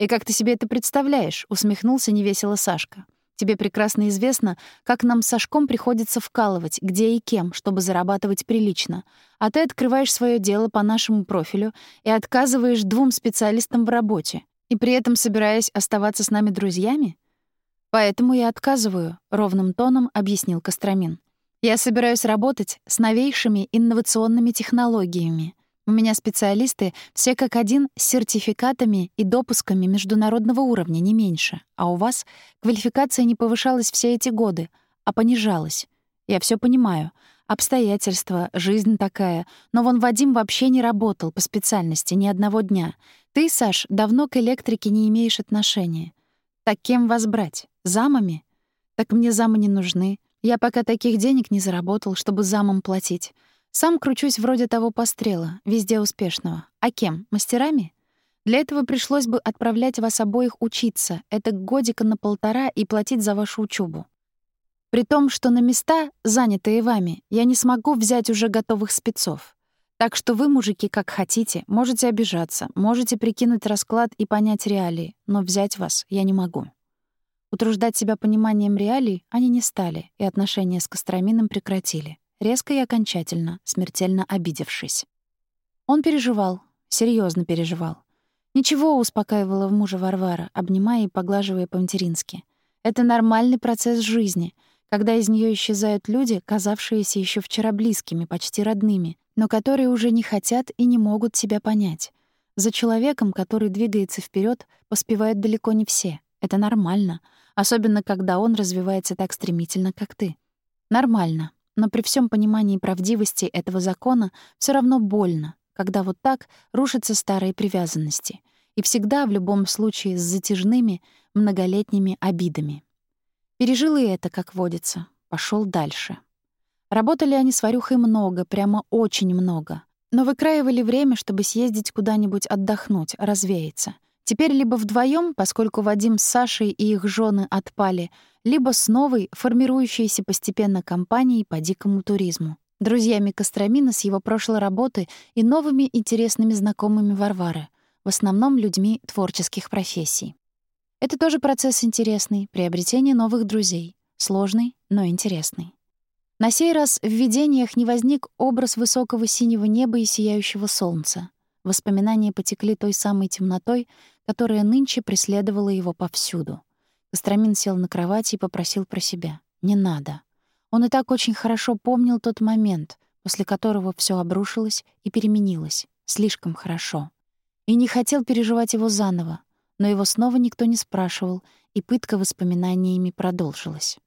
«И как ты себе это представляешь?» — усмехнулся невесело Сашка. «Тебе прекрасно известно, как нам с Сашком приходится вкалывать, где и кем, чтобы зарабатывать прилично. А ты открываешь свое дело по нашему профилю и отказываешь двум специалистам в работе, и при этом собираясь оставаться с нами друзьями?» «Поэтому я отказываю», — ровным тоном объяснил Костромин. Я собираюсь работать с новейшими инновационными технологиями. У меня специалисты все как один с сертификатами и допусками международного уровня, не меньше. А у вас квалификация не повышалась все эти годы, а понижалась. Я все понимаю. Обстоятельства, жизнь такая. Но вон Вадим вообще не работал по специальности ни одного дня. Ты, Саш, давно к электрике не имеешь отношения. Так кем вас брать? Замами? Так мне замы не нужны. Я пока таких денег не заработал, чтобы замом платить. Сам кручусь вроде того пострела, везде успешного. А кем? Мастерами? Для этого пришлось бы отправлять вас обоих учиться, это годика на полтора и платить за вашу учебу. При том, что на места, занятые вами, я не смогу взять уже готовых спецов. Так что вы, мужики, как хотите, можете обижаться, можете прикинуть расклад и понять реалии, но взять вас я не могу. Утруждать себя пониманием реалий они не стали, и отношения с Костроминым прекратили, резко и окончательно, смертельно обидевшись. Он переживал, серьезно переживал. Ничего успокаивала в мужа Варвара, обнимая и поглаживая по-матерински. Это нормальный процесс жизни, когда из нее исчезают люди, казавшиеся еще вчера близкими, почти родными, но которые уже не хотят и не могут себя понять. За человеком, который двигается вперед, поспевают далеко не все. Это нормально — особенно когда он развивается так стремительно, как ты. Нормально, но при всем понимании правдивости этого закона все равно больно, когда вот так рушатся старые привязанности, и всегда в любом случае с затяжными многолетними обидами. Пережил и это, как водится, пошел дальше. Работали они с Варюхой много, прямо очень много, но выкраивали время, чтобы съездить куда-нибудь отдохнуть, развеяться. Теперь либо вдвоем, поскольку Вадим с Сашей и их жены отпали, либо с новой, формирующейся постепенно компанией по дикому туризму. Друзьями Костромина с его прошлой работы и новыми интересными знакомыми Варвары, в основном людьми творческих профессий. Это тоже процесс интересный, приобретение новых друзей. Сложный, но интересный. На сей раз в видениях не возник образ высокого синего неба и сияющего солнца. Воспоминания потекли той самой темнотой, которая нынче преследовала его повсюду. Костромин сел на кровати и попросил про себя. «Не надо». Он и так очень хорошо помнил тот момент, после которого все обрушилось и переменилось. Слишком хорошо. И не хотел переживать его заново, но его снова никто не спрашивал, и пытка воспоминаниями продолжилась.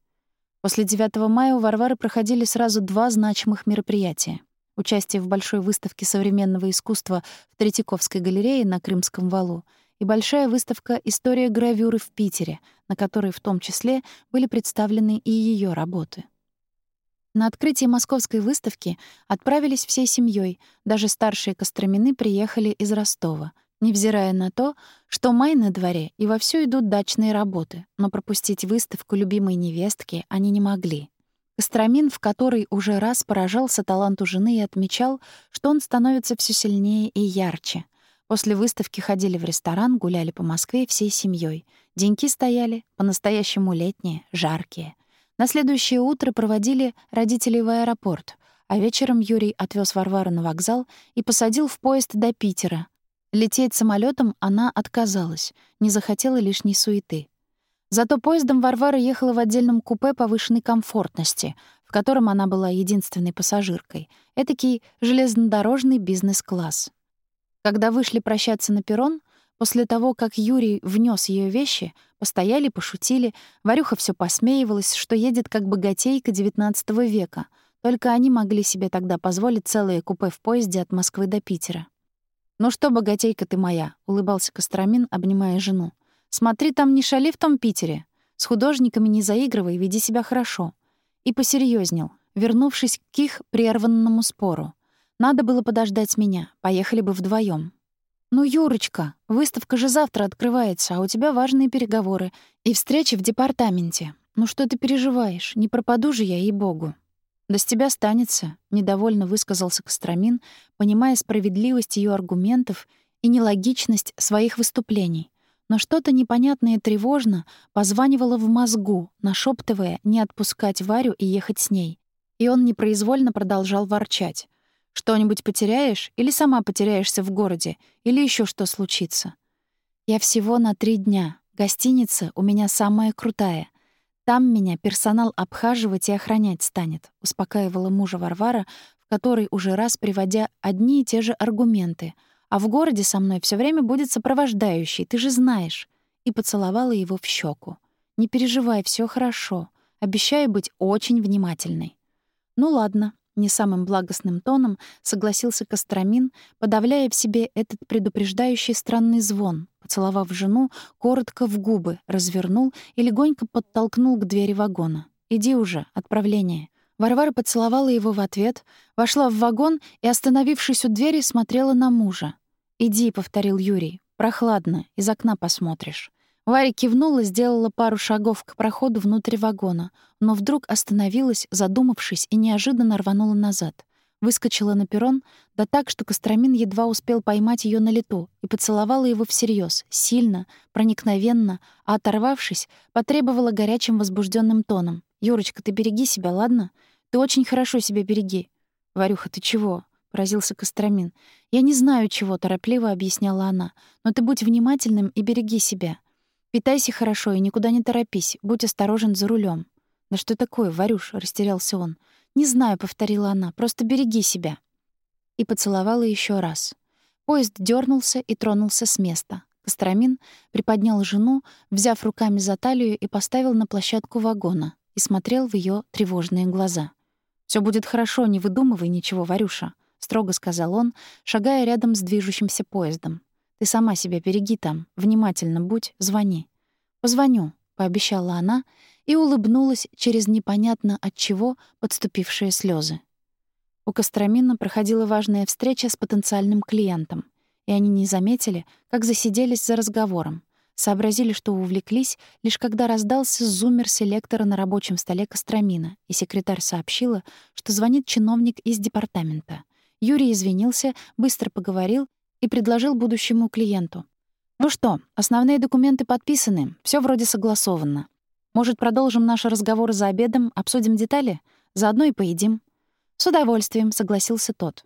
После 9 мая у Варвары проходили сразу два значимых мероприятия участие в большой выставке современного искусства в Третьяковской галерее на Крымском валу и большая выставка «История гравюры» в Питере, на которой в том числе были представлены и ее работы. На открытие московской выставки отправились всей семьей, даже старшие Костромины приехали из Ростова, Невзирая на то, что май на дворе и вовсю идут дачные работы, но пропустить выставку любимой невестки они не могли. Костромин, в который уже раз поражался таланту жены и отмечал, что он становится все сильнее и ярче. После выставки ходили в ресторан, гуляли по Москве всей семьей. Деньки стояли, по-настоящему летние, жаркие. На следующее утро проводили родителей в аэропорт, а вечером Юрий отвез Варвару на вокзал и посадил в поезд до Питера. Лететь самолетом она отказалась, не захотела лишней суеты. Зато поездом Варвара ехала в отдельном купе повышенной комфортности, в котором она была единственной пассажиркой. Этакий железнодорожный бизнес-класс. Когда вышли прощаться на перрон, после того, как Юрий внес ее вещи, постояли, пошутили, Варюха все посмеивалась, что едет как богатейка XIX века. Только они могли себе тогда позволить целое купе в поезде от Москвы до Питера. «Ну что, богатейка ты моя», — улыбался Костромин, обнимая жену. Смотри, там не шали в том Питере. С художниками не заигрывай, веди себя хорошо. И посерьезнел, вернувшись к их прерванному спору. Надо было подождать меня, поехали бы вдвоем. «Ну, Юрочка, выставка же завтра открывается, а у тебя важные переговоры и встречи в департаменте. Ну что ты переживаешь? Не пропаду же я, ей-богу». «Да с тебя станется», — недовольно высказался Костромин, понимая справедливость ее аргументов и нелогичность своих выступлений но что-то непонятное и тревожно позванивало в мозгу, нашептывая не отпускать Варю и ехать с ней. И он непроизвольно продолжал ворчать. «Что-нибудь потеряешь? Или сама потеряешься в городе? Или еще что случится?» «Я всего на три дня. Гостиница у меня самая крутая. Там меня персонал обхаживать и охранять станет», — успокаивала мужа Варвара, в которой уже раз приводя одни и те же аргументы — а в городе со мной все время будет сопровождающий, ты же знаешь». И поцеловала его в щеку. «Не переживай, все хорошо. Обещаю быть очень внимательной». «Ну ладно», — не самым благостным тоном согласился Костромин, подавляя в себе этот предупреждающий странный звон, поцеловав жену коротко в губы, развернул и легонько подтолкнул к двери вагона. «Иди уже, отправление». Варвара поцеловала его в ответ, вошла в вагон и, остановившись у двери, смотрела на мужа. «Иди», — повторил Юрий, — «прохладно, из окна посмотришь». Варя кивнула, сделала пару шагов к проходу внутрь вагона, но вдруг остановилась, задумавшись, и неожиданно рванула назад. Выскочила на перрон, да так, что Костромин едва успел поймать ее на лету и поцеловала его всерьез, сильно, проникновенно, а оторвавшись, потребовала горячим возбужденным тоном. «Юрочка, ты береги себя, ладно? Ты очень хорошо себя береги». «Варюха, ты чего?» — поразился Костромин. «Я не знаю, чего», — торопливо объясняла она. «Но ты будь внимательным и береги себя. Питайся хорошо и никуда не торопись, будь осторожен за рулем. «Да что такое, Варюш?» — растерялся он. «Не знаю», — повторила она, — «просто береги себя». И поцеловала еще раз. Поезд дернулся и тронулся с места. Костромин приподнял жену, взяв руками за талию и поставил на площадку вагона и смотрел в ее тревожные глаза. Все будет хорошо, не выдумывай ничего, Варюша», — строго сказал он, шагая рядом с движущимся поездом. «Ты сама себя береги там, внимательно будь, звони». «Позвоню», — пообещала она и улыбнулась через непонятно от чего подступившие слезы. У Костромина проходила важная встреча с потенциальным клиентом, и они не заметили, как засиделись за разговором. Сообразили, что увлеклись, лишь когда раздался зуммер селектора на рабочем столе Костромина, и секретарь сообщила, что звонит чиновник из департамента. Юрий извинился, быстро поговорил и предложил будущему клиенту. «Ну что, основные документы подписаны, все вроде согласовано. Может, продолжим наш разговор за обедом, обсудим детали? Заодно и поедим». «С удовольствием», — согласился тот.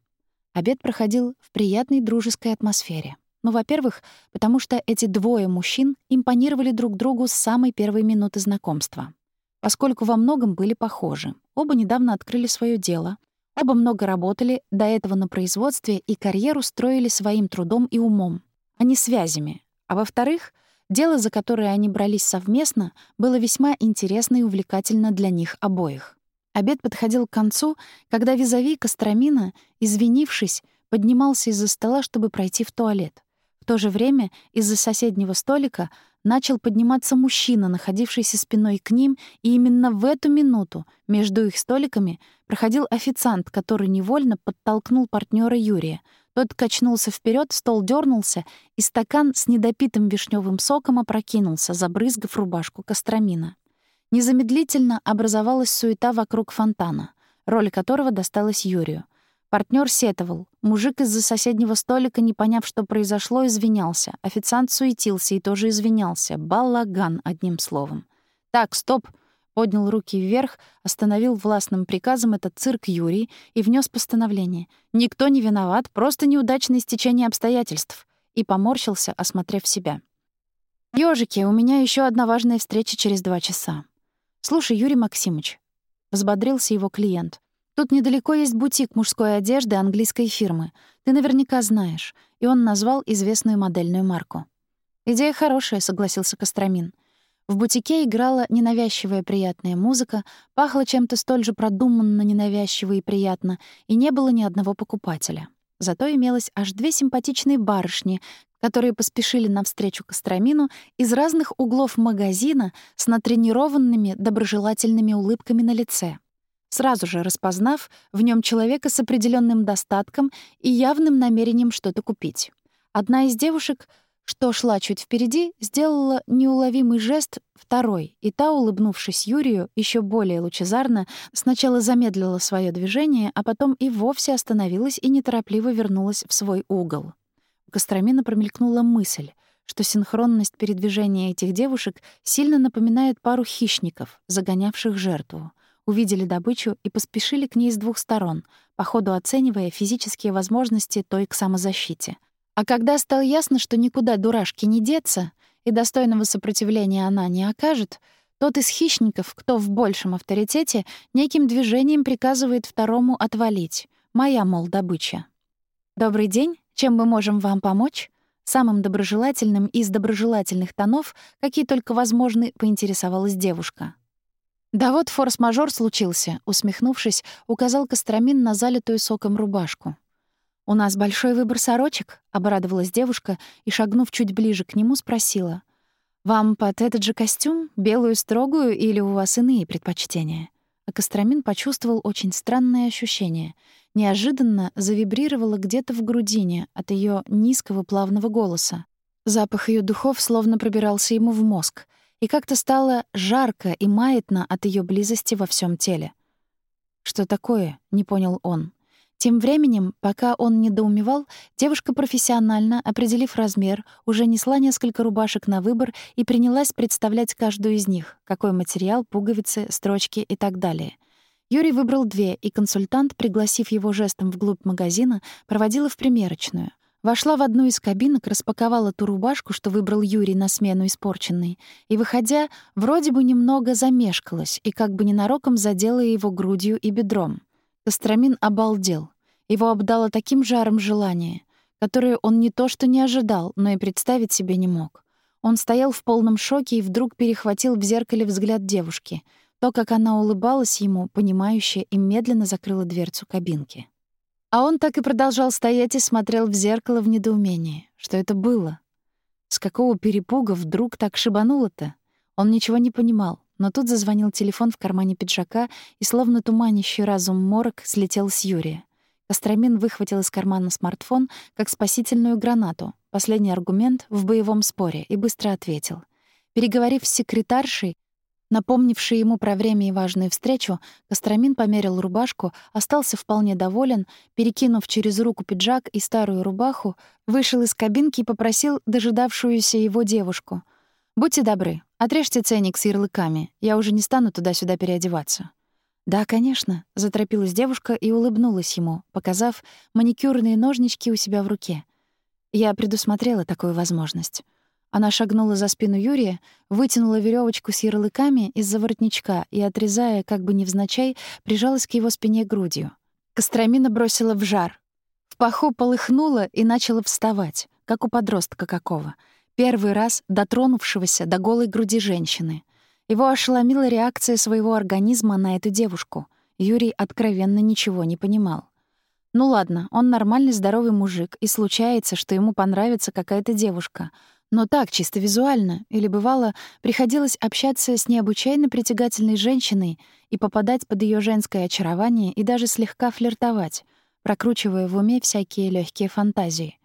Обед проходил в приятной дружеской атмосфере. Ну, во-первых, потому что эти двое мужчин импонировали друг другу с самой первой минуты знакомства. Поскольку во многом были похожи. Оба недавно открыли свое дело. Оба много работали, до этого на производстве и карьеру строили своим трудом и умом, а не связями. А во-вторых, дело, за которое они брались совместно, было весьма интересно и увлекательно для них обоих. Обед подходил к концу, когда визави Костромина, извинившись, поднимался из-за стола, чтобы пройти в туалет. То же время из-за соседнего столика начал подниматься мужчина, находившийся спиной к ним, и именно в эту минуту между их столиками проходил официант, который невольно подтолкнул партнера Юрия. Тот качнулся вперед, стол дернулся, и стакан с недопитым вишневым соком опрокинулся, забрызгав рубашку Костромина. Незамедлительно образовалась суета вокруг фонтана, роль которого досталась Юрию. Партнер сетовал. Мужик из-за соседнего столика, не поняв, что произошло, извинялся. Официант суетился и тоже извинялся. Балаган, одним словом. «Так, стоп!» Поднял руки вверх, остановил властным приказом этот цирк Юрий и внес постановление. Никто не виноват, просто неудачное стечение обстоятельств. И поморщился, осмотрев себя. «Ёжики, у меня еще одна важная встреча через два часа. Слушай, Юрий Максимович», — взбодрился его клиент, «тут недалеко есть бутик мужской одежды английской фирмы. Ты наверняка знаешь». И он назвал известную модельную марку. «Идея хорошая», — согласился Костромин. В бутике играла ненавязчивая приятная музыка, пахло чем-то столь же продуманно ненавязчиво и приятно, и не было ни одного покупателя. Зато имелось аж две симпатичные барышни, которые поспешили навстречу Костромину из разных углов магазина с натренированными доброжелательными улыбками на лице. Сразу же распознав в нем человека с определенным достатком и явным намерением что-то купить. Одна из девушек — что шла чуть впереди, сделала неуловимый жест второй, и та, улыбнувшись Юрию, еще более лучезарно, сначала замедлила свое движение, а потом и вовсе остановилась и неторопливо вернулась в свой угол. У Костромина промелькнула мысль, что синхронность передвижения этих девушек сильно напоминает пару хищников, загонявших жертву. Увидели добычу и поспешили к ней с двух сторон, по ходу оценивая физические возможности той к самозащите — а когда стало ясно, что никуда дурашки не деться и достойного сопротивления она не окажет, тот из хищников, кто в большем авторитете, неким движением приказывает второму отвалить. Моя, мол, добыча. «Добрый день. Чем мы можем вам помочь?» Самым доброжелательным из доброжелательных тонов, какие только возможны, поинтересовалась девушка. «Да вот форс-мажор случился», — усмехнувшись, указал Костромин на залитую соком рубашку. «У нас большой выбор сорочек», — обрадовалась девушка и, шагнув чуть ближе к нему, спросила. «Вам под этот же костюм, белую строгую или у вас иные предпочтения?» А Костромин почувствовал очень странное ощущение. Неожиданно завибрировало где-то в грудине от ее низкого плавного голоса. Запах ее духов словно пробирался ему в мозг, и как-то стало жарко и маятно от ее близости во всем теле. «Что такое?» — не понял он. Тем временем, пока он недоумевал, девушка профессионально, определив размер, уже несла несколько рубашек на выбор и принялась представлять каждую из них, какой материал, пуговицы, строчки и так далее. Юрий выбрал две, и консультант, пригласив его жестом вглубь магазина, проводила в примерочную. Вошла в одну из кабинок, распаковала ту рубашку, что выбрал Юрий на смену испорченной, и, выходя, вроде бы немного замешкалась и как бы ненароком задела его грудью и бедром. Костромин обалдел. Его обдало таким жаром желание, которое он не то что не ожидал, но и представить себе не мог. Он стоял в полном шоке и вдруг перехватил в зеркале взгляд девушки. То, как она улыбалась ему, понимающе, и медленно закрыла дверцу кабинки. А он так и продолжал стоять и смотрел в зеркало в недоумении. Что это было? С какого перепуга вдруг так шибануло-то? Он ничего не понимал, но тут зазвонил телефон в кармане пиджака, и словно туманящий разум морок слетел с Юрия. Костромин выхватил из кармана смартфон как спасительную гранату, последний аргумент в боевом споре, и быстро ответил. Переговорив с секретаршей, напомнившей ему про время и важную встречу, Костромин померил рубашку, остался вполне доволен, перекинув через руку пиджак и старую рубаху, вышел из кабинки и попросил дожидавшуюся его девушку. «Будьте добры, отрежьте ценник с ярлыками, я уже не стану туда-сюда переодеваться». «Да, конечно», — заторопилась девушка и улыбнулась ему, показав маникюрные ножнички у себя в руке. Я предусмотрела такую возможность. Она шагнула за спину Юрия, вытянула веревочку с ярлыками из-за воротничка и, отрезая, как бы невзначай, прижалась к его спине грудью. Костромина бросила в жар. В паху полыхнула и начала вставать, как у подростка какого, первый раз дотронувшегося до голой груди женщины — его ошеломила реакция своего организма на эту девушку. Юрий откровенно ничего не понимал. Ну ладно, он нормальный здоровый мужик, и случается, что ему понравится какая-то девушка. Но так, чисто визуально, или бывало, приходилось общаться с необычайно притягательной женщиной и попадать под ее женское очарование и даже слегка флиртовать. прокручивая в уме всякие легкие фантазии.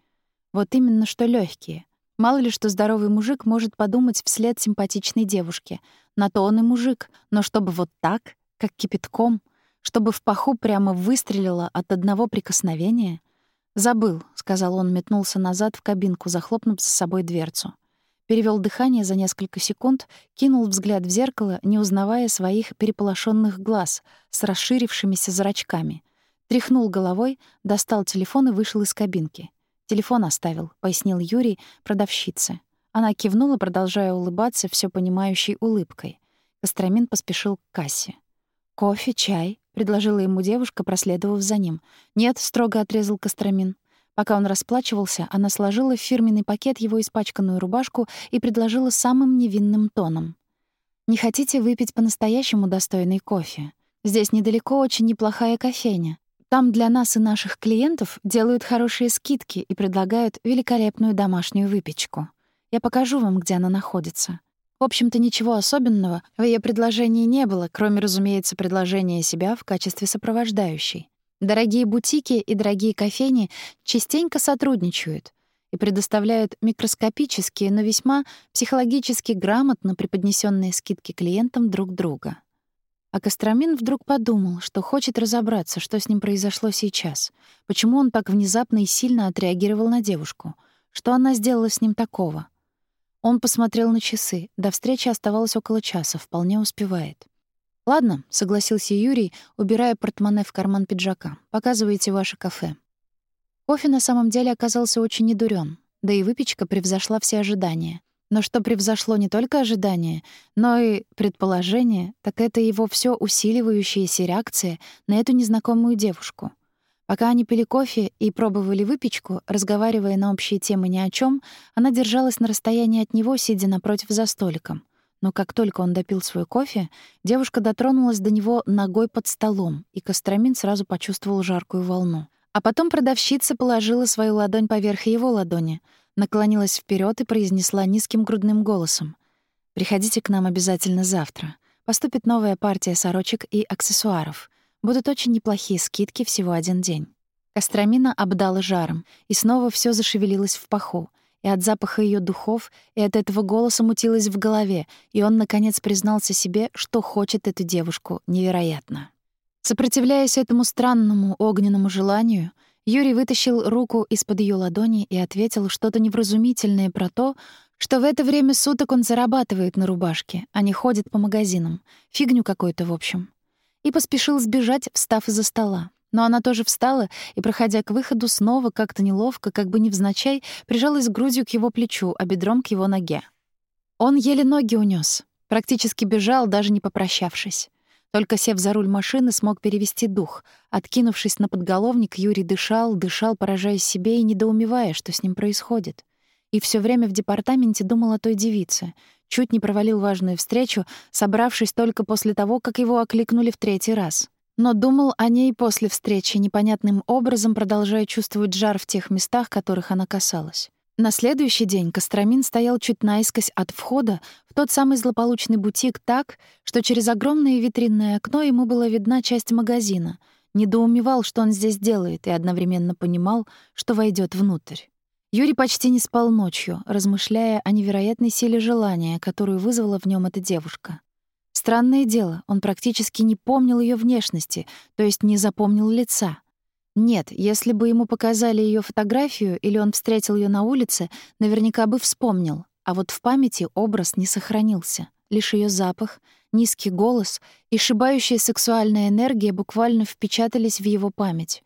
Вот именно что легкие. Мало ли что здоровый мужик может подумать вслед симпатичной девушке. На то он и мужик, но чтобы вот так, как кипятком, чтобы в паху прямо выстрелило от одного прикосновения? «Забыл», — сказал он, метнулся назад в кабинку, захлопнув за собой дверцу. Перевел дыхание за несколько секунд, кинул взгляд в зеркало, не узнавая своих переполошенных глаз с расширившимися зрачками. Тряхнул головой, достал телефон и вышел из кабинки. «Телефон оставил», — пояснил Юрий продавщице. Она кивнула, продолжая улыбаться все понимающей улыбкой. Костромин поспешил к кассе. «Кофе, чай», — предложила ему девушка, проследовав за ним. «Нет», — строго отрезал Костромин. Пока он расплачивался, она сложила в фирменный пакет его испачканную рубашку и предложила самым невинным тоном. «Не хотите выпить по-настоящему достойный кофе? Здесь недалеко очень неплохая кофейня. Там для нас и наших клиентов делают хорошие скидки и предлагают великолепную домашнюю выпечку. Я покажу вам, где она находится». В общем-то, ничего особенного в ее предложении не было, кроме, разумеется, предложения себя в качестве сопровождающей. Дорогие бутики и дорогие кофейни частенько сотрудничают и предоставляют микроскопические, но весьма психологически грамотно преподнесенные скидки клиентам друг друга. А Костромин вдруг подумал, что хочет разобраться, что с ним произошло сейчас, почему он так внезапно и сильно отреагировал на девушку, что она сделала с ним такого. Он посмотрел на часы. До встречи оставалось около часа, вполне успевает. «Ладно», — согласился Юрий, убирая портмоне в карман пиджака. «Показывайте ваше кафе». Кофе на самом деле оказался очень недурен, да и выпечка превзошла все ожидания. Но что превзошло не только ожидания, но и предположение, так это его все усиливающаяся реакция на эту незнакомую девушку. Пока они пили кофе и пробовали выпечку, разговаривая на общие темы ни о чем, она держалась на расстоянии от него, сидя напротив за столиком — но как только он допил свой кофе, девушка дотронулась до него ногой под столом, и Костромин сразу почувствовал жаркую волну. А потом продавщица положила свою ладонь поверх его ладони, наклонилась вперед и произнесла низким грудным голосом. «Приходите к нам обязательно завтра. Поступит новая партия сорочек и аксессуаров. Будут очень неплохие скидки всего один день». Костромина обдала жаром, и снова все зашевелилось в паху — и от запаха ее духов, и от этого голоса мутилось в голове, и он, наконец, признался себе, что хочет эту девушку невероятно. Сопротивляясь этому странному огненному желанию, Юрий вытащил руку из-под ее ладони и ответил что-то невразумительное про то, что в это время суток он зарабатывает на рубашке, а не ходит по магазинам. Фигню какой-то, в общем. И поспешил сбежать, встав из-за стола. Но она тоже встала и, проходя к выходу, снова как-то неловко, как бы невзначай, прижалась грудью к его плечу, а бедром к его ноге. Он еле ноги унес, практически бежал, даже не попрощавшись. Только сев за руль машины, смог перевести дух. Откинувшись на подголовник, Юрий дышал, дышал, поражаясь себе и недоумевая, что с ним происходит. И все время в департаменте думал о той девице. Чуть не провалил важную встречу, собравшись только после того, как его окликнули в третий раз но думал о ней после встречи, непонятным образом продолжая чувствовать жар в тех местах, которых она касалась. На следующий день Костромин стоял чуть наискось от входа в тот самый злополучный бутик так, что через огромное витринное окно ему была видна часть магазина. Недоумевал, что он здесь делает, и одновременно понимал, что войдет внутрь. Юрий почти не спал ночью, размышляя о невероятной силе желания, которую вызвала в нем эта девушка. Странное дело, он практически не помнил ее внешности, то есть не запомнил лица. Нет, если бы ему показали ее фотографию или он встретил ее на улице, наверняка бы вспомнил. А вот в памяти образ не сохранился. Лишь ее запах, низкий голос и шибающая сексуальная энергия буквально впечатались в его память,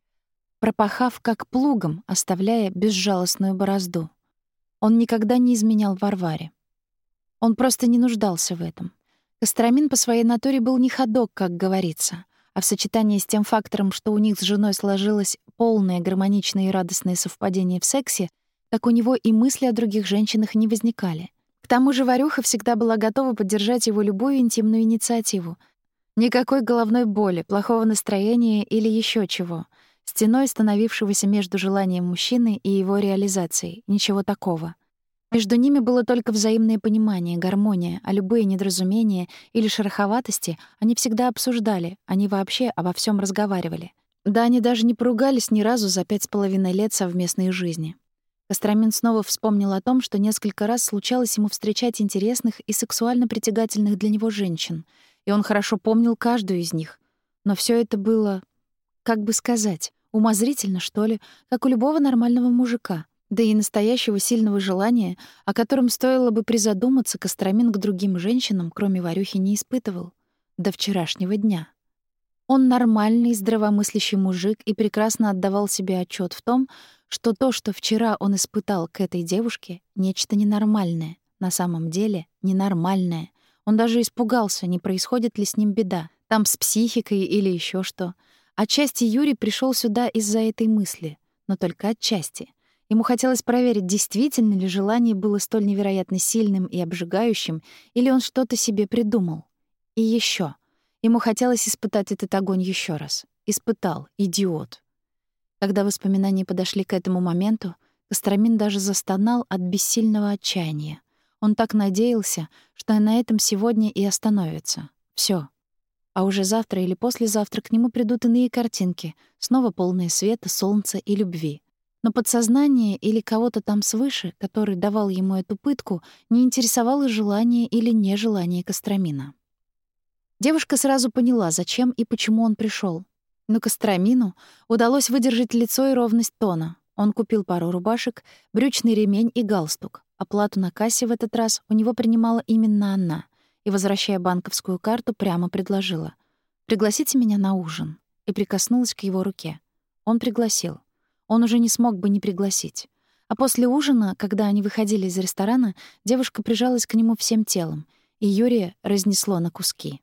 пропахав как плугом, оставляя безжалостную борозду. Он никогда не изменял Варваре. Он просто не нуждался в этом. Костромин по своей натуре был не ходок, как говорится, а в сочетании с тем фактором, что у них с женой сложилось полное гармоничное и радостное совпадение в сексе, так у него и мысли о других женщинах не возникали. К тому же Варюха всегда была готова поддержать его любую интимную инициативу. Никакой головной боли, плохого настроения или еще чего. Стеной, становившегося между желанием мужчины и его реализацией. Ничего такого. Между ними было только взаимное понимание, гармония, а любые недоразумения или шероховатости они всегда обсуждали, они вообще обо всем разговаривали. Да они даже не поругались ни разу за пять с половиной лет совместной жизни. Костромин снова вспомнил о том, что несколько раз случалось ему встречать интересных и сексуально притягательных для него женщин, и он хорошо помнил каждую из них. Но все это было, как бы сказать, умозрительно, что ли, как у любого нормального мужика. Да и настоящего сильного желания, о котором стоило бы призадуматься, Костромин к другим женщинам, кроме Варюхи, не испытывал. До вчерашнего дня. Он нормальный, здравомыслящий мужик и прекрасно отдавал себе отчет в том, что то, что вчера он испытал к этой девушке, нечто ненормальное, на самом деле ненормальное. Он даже испугался, не происходит ли с ним беда, там с психикой или еще что. Отчасти Юрий пришел сюда из-за этой мысли, но только отчасти. Ему хотелось проверить, действительно ли желание было столь невероятно сильным и обжигающим, или он что-то себе придумал. И еще. Ему хотелось испытать этот огонь еще раз. Испытал, идиот. Когда воспоминания подошли к этому моменту, Костромин даже застонал от бессильного отчаяния. Он так надеялся, что на этом сегодня и остановится. Все. А уже завтра или послезавтра к нему придут иные картинки, снова полные света, солнца и любви. Но подсознание или кого-то там свыше, который давал ему эту пытку, не интересовало желание или нежелание Костромина. Девушка сразу поняла, зачем и почему он пришел. Но Костромину удалось выдержать лицо и ровность тона. Он купил пару рубашек, брючный ремень и галстук. Оплату на кассе в этот раз у него принимала именно она. И, возвращая банковскую карту, прямо предложила. «Пригласите меня на ужин». И прикоснулась к его руке. Он пригласил. Он уже не смог бы не пригласить. А после ужина, когда они выходили из ресторана, девушка прижалась к нему всем телом, и Юрия разнесло на куски.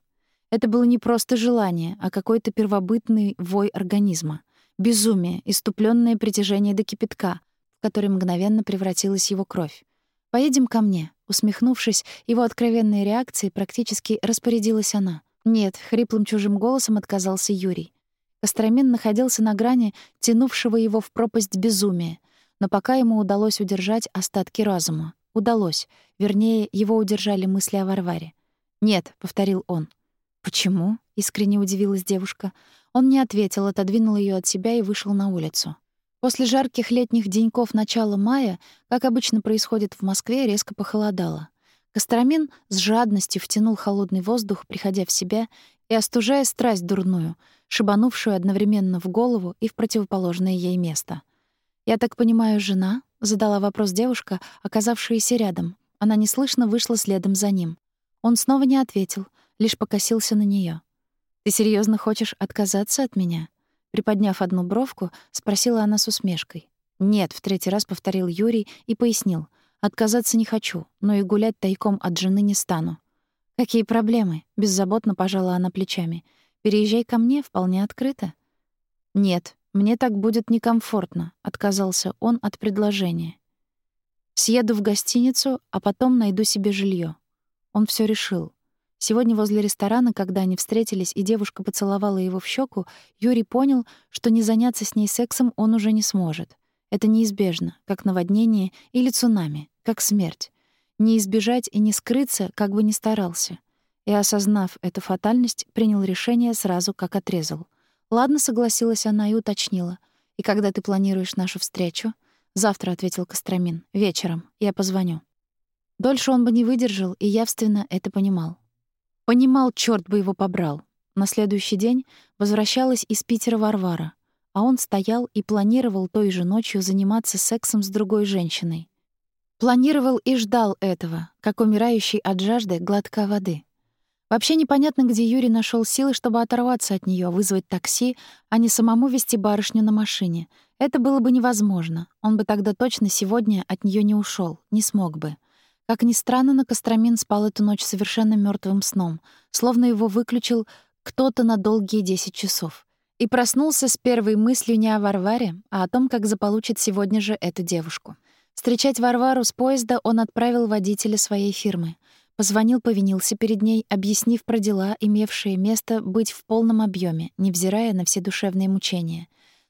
Это было не просто желание, а какой-то первобытный вой организма. Безумие, иступленное притяжение до кипятка, в который мгновенно превратилась его кровь. «Поедем ко мне», — усмехнувшись, его откровенной реакцией практически распорядилась она. «Нет», — хриплым чужим голосом отказался Юрий. Костромин находился на грани тянувшего его в пропасть безумия, но пока ему удалось удержать остатки разума. Удалось. Вернее, его удержали мысли о Варваре. «Нет», — повторил он, «Почему?» — искренне удивилась девушка. Он не ответил, отодвинул ее от себя и вышел на улицу. После жарких летних деньков начала мая, как обычно происходит в Москве, резко похолодало. Костромин с жадностью втянул холодный воздух, приходя в себя и остужая страсть дурную, шибанувшую одновременно в голову и в противоположное ей место. «Я так понимаю, жена?» — задала вопрос девушка, оказавшаяся рядом. Она неслышно вышла следом за ним. Он снова не ответил — лишь покосился на нее. «Ты серьезно хочешь отказаться от меня?» Приподняв одну бровку, спросила она с усмешкой. «Нет», — в третий раз повторил Юрий и пояснил. «Отказаться не хочу, но и гулять тайком от жены не стану». «Какие проблемы?» — беззаботно пожала она плечами. «Переезжай ко мне вполне открыто». «Нет, мне так будет некомфортно», — отказался он от предложения. «Съеду в гостиницу, а потом найду себе жилье. Он все решил. Сегодня возле ресторана, когда они встретились, и девушка поцеловала его в щеку, Юрий понял, что не заняться с ней сексом он уже не сможет. Это неизбежно, как наводнение или цунами, как смерть. Не избежать и не скрыться, как бы ни старался. И, осознав эту фатальность, принял решение сразу, как отрезал. «Ладно», — согласилась она и уточнила. «И когда ты планируешь нашу встречу?» «Завтра», — ответил Костромин. «Вечером. Я позвоню». Дольше он бы не выдержал и явственно это понимал. Понимал, черт бы его побрал. На следующий день возвращалась из Питера Варвара, а он стоял и планировал той же ночью заниматься сексом с другой женщиной. Планировал и ждал этого, как умирающий от жажды глотка воды. Вообще непонятно, где Юрий нашел силы, чтобы оторваться от нее, вызвать такси, а не самому вести барышню на машине. Это было бы невозможно. Он бы тогда точно сегодня от нее не ушел, не смог бы. Как ни странно, но Костромин спал эту ночь совершенно мертвым сном, словно его выключил кто-то на долгие десять часов. И проснулся с первой мыслью не о Варваре, а о том, как заполучит сегодня же эту девушку. Встречать Варвару с поезда он отправил водителя своей фирмы. Позвонил, повинился перед ней, объяснив про дела, имевшие место быть в полном объеме, невзирая на все душевные мучения.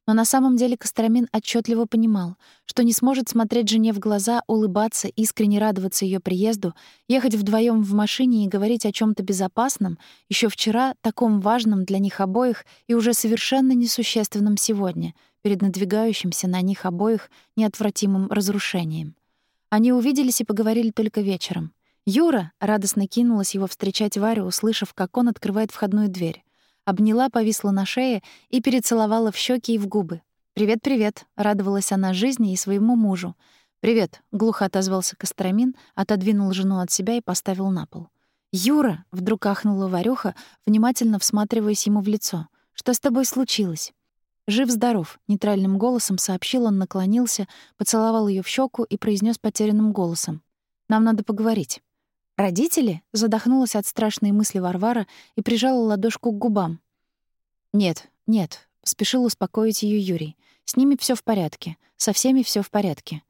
Но на самом деле Костромин отчетливо понимал, что не сможет смотреть жене в глаза, улыбаться, искренне радоваться ее приезду, ехать вдвоем в машине и говорить о чем то безопасном, еще вчера таком важном для них обоих и уже совершенно несущественном сегодня, перед надвигающимся на них обоих неотвратимым разрушением. Они увиделись и поговорили только вечером. Юра радостно кинулась его встречать Варю, услышав, как он открывает входную дверь обняла, повисла на шее и перецеловала в щеки и в губы. «Привет, привет!» — радовалась она жизни и своему мужу. «Привет!» — глухо отозвался Костромин, отодвинул жену от себя и поставил на пол. «Юра!» — вдруг ахнула Варюха, внимательно всматриваясь ему в лицо. «Что с тобой случилось?» «Жив-здоров», — нейтральным голосом сообщил он, наклонился, поцеловал ее в щеку и произнес потерянным голосом. «Нам надо поговорить». «Родители?» — задохнулась от страшной мысли Варвара и прижала ладошку к губам. «Нет, нет», — спешил успокоить ее Юрий. «С ними все в порядке. Со всеми все в порядке».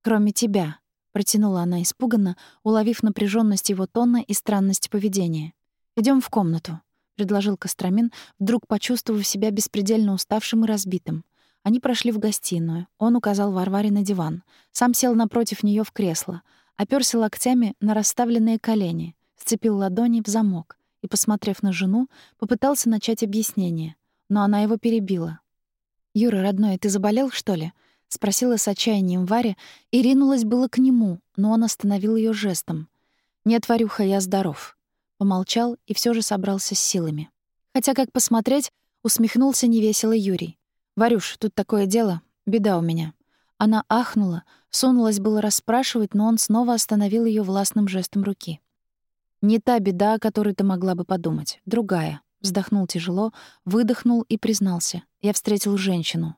«Кроме тебя», — протянула она испуганно, уловив напряженность его тона и странность поведения. Идем в комнату», — предложил Костромин, вдруг почувствовав себя беспредельно уставшим и разбитым. Они прошли в гостиную. Он указал Варваре на диван. Сам сел напротив нее в кресло — оперся локтями на расставленные колени, сцепил ладони в замок и, посмотрев на жену, попытался начать объяснение, но она его перебила. «Юра, родной, ты заболел, что ли?» — спросила с отчаянием Варя и ринулась было к нему, но он остановил ее жестом. «Нет, Варюха, я здоров». Помолчал и все же собрался с силами. Хотя, как посмотреть, усмехнулся невесело Юрий. «Варюш, тут такое дело, беда у меня». Она ахнула, сунулась было расспрашивать, но он снова остановил ее властным жестом руки. «Не та беда, о которой ты могла бы подумать. Другая». Вздохнул тяжело, выдохнул и признался. «Я встретил женщину».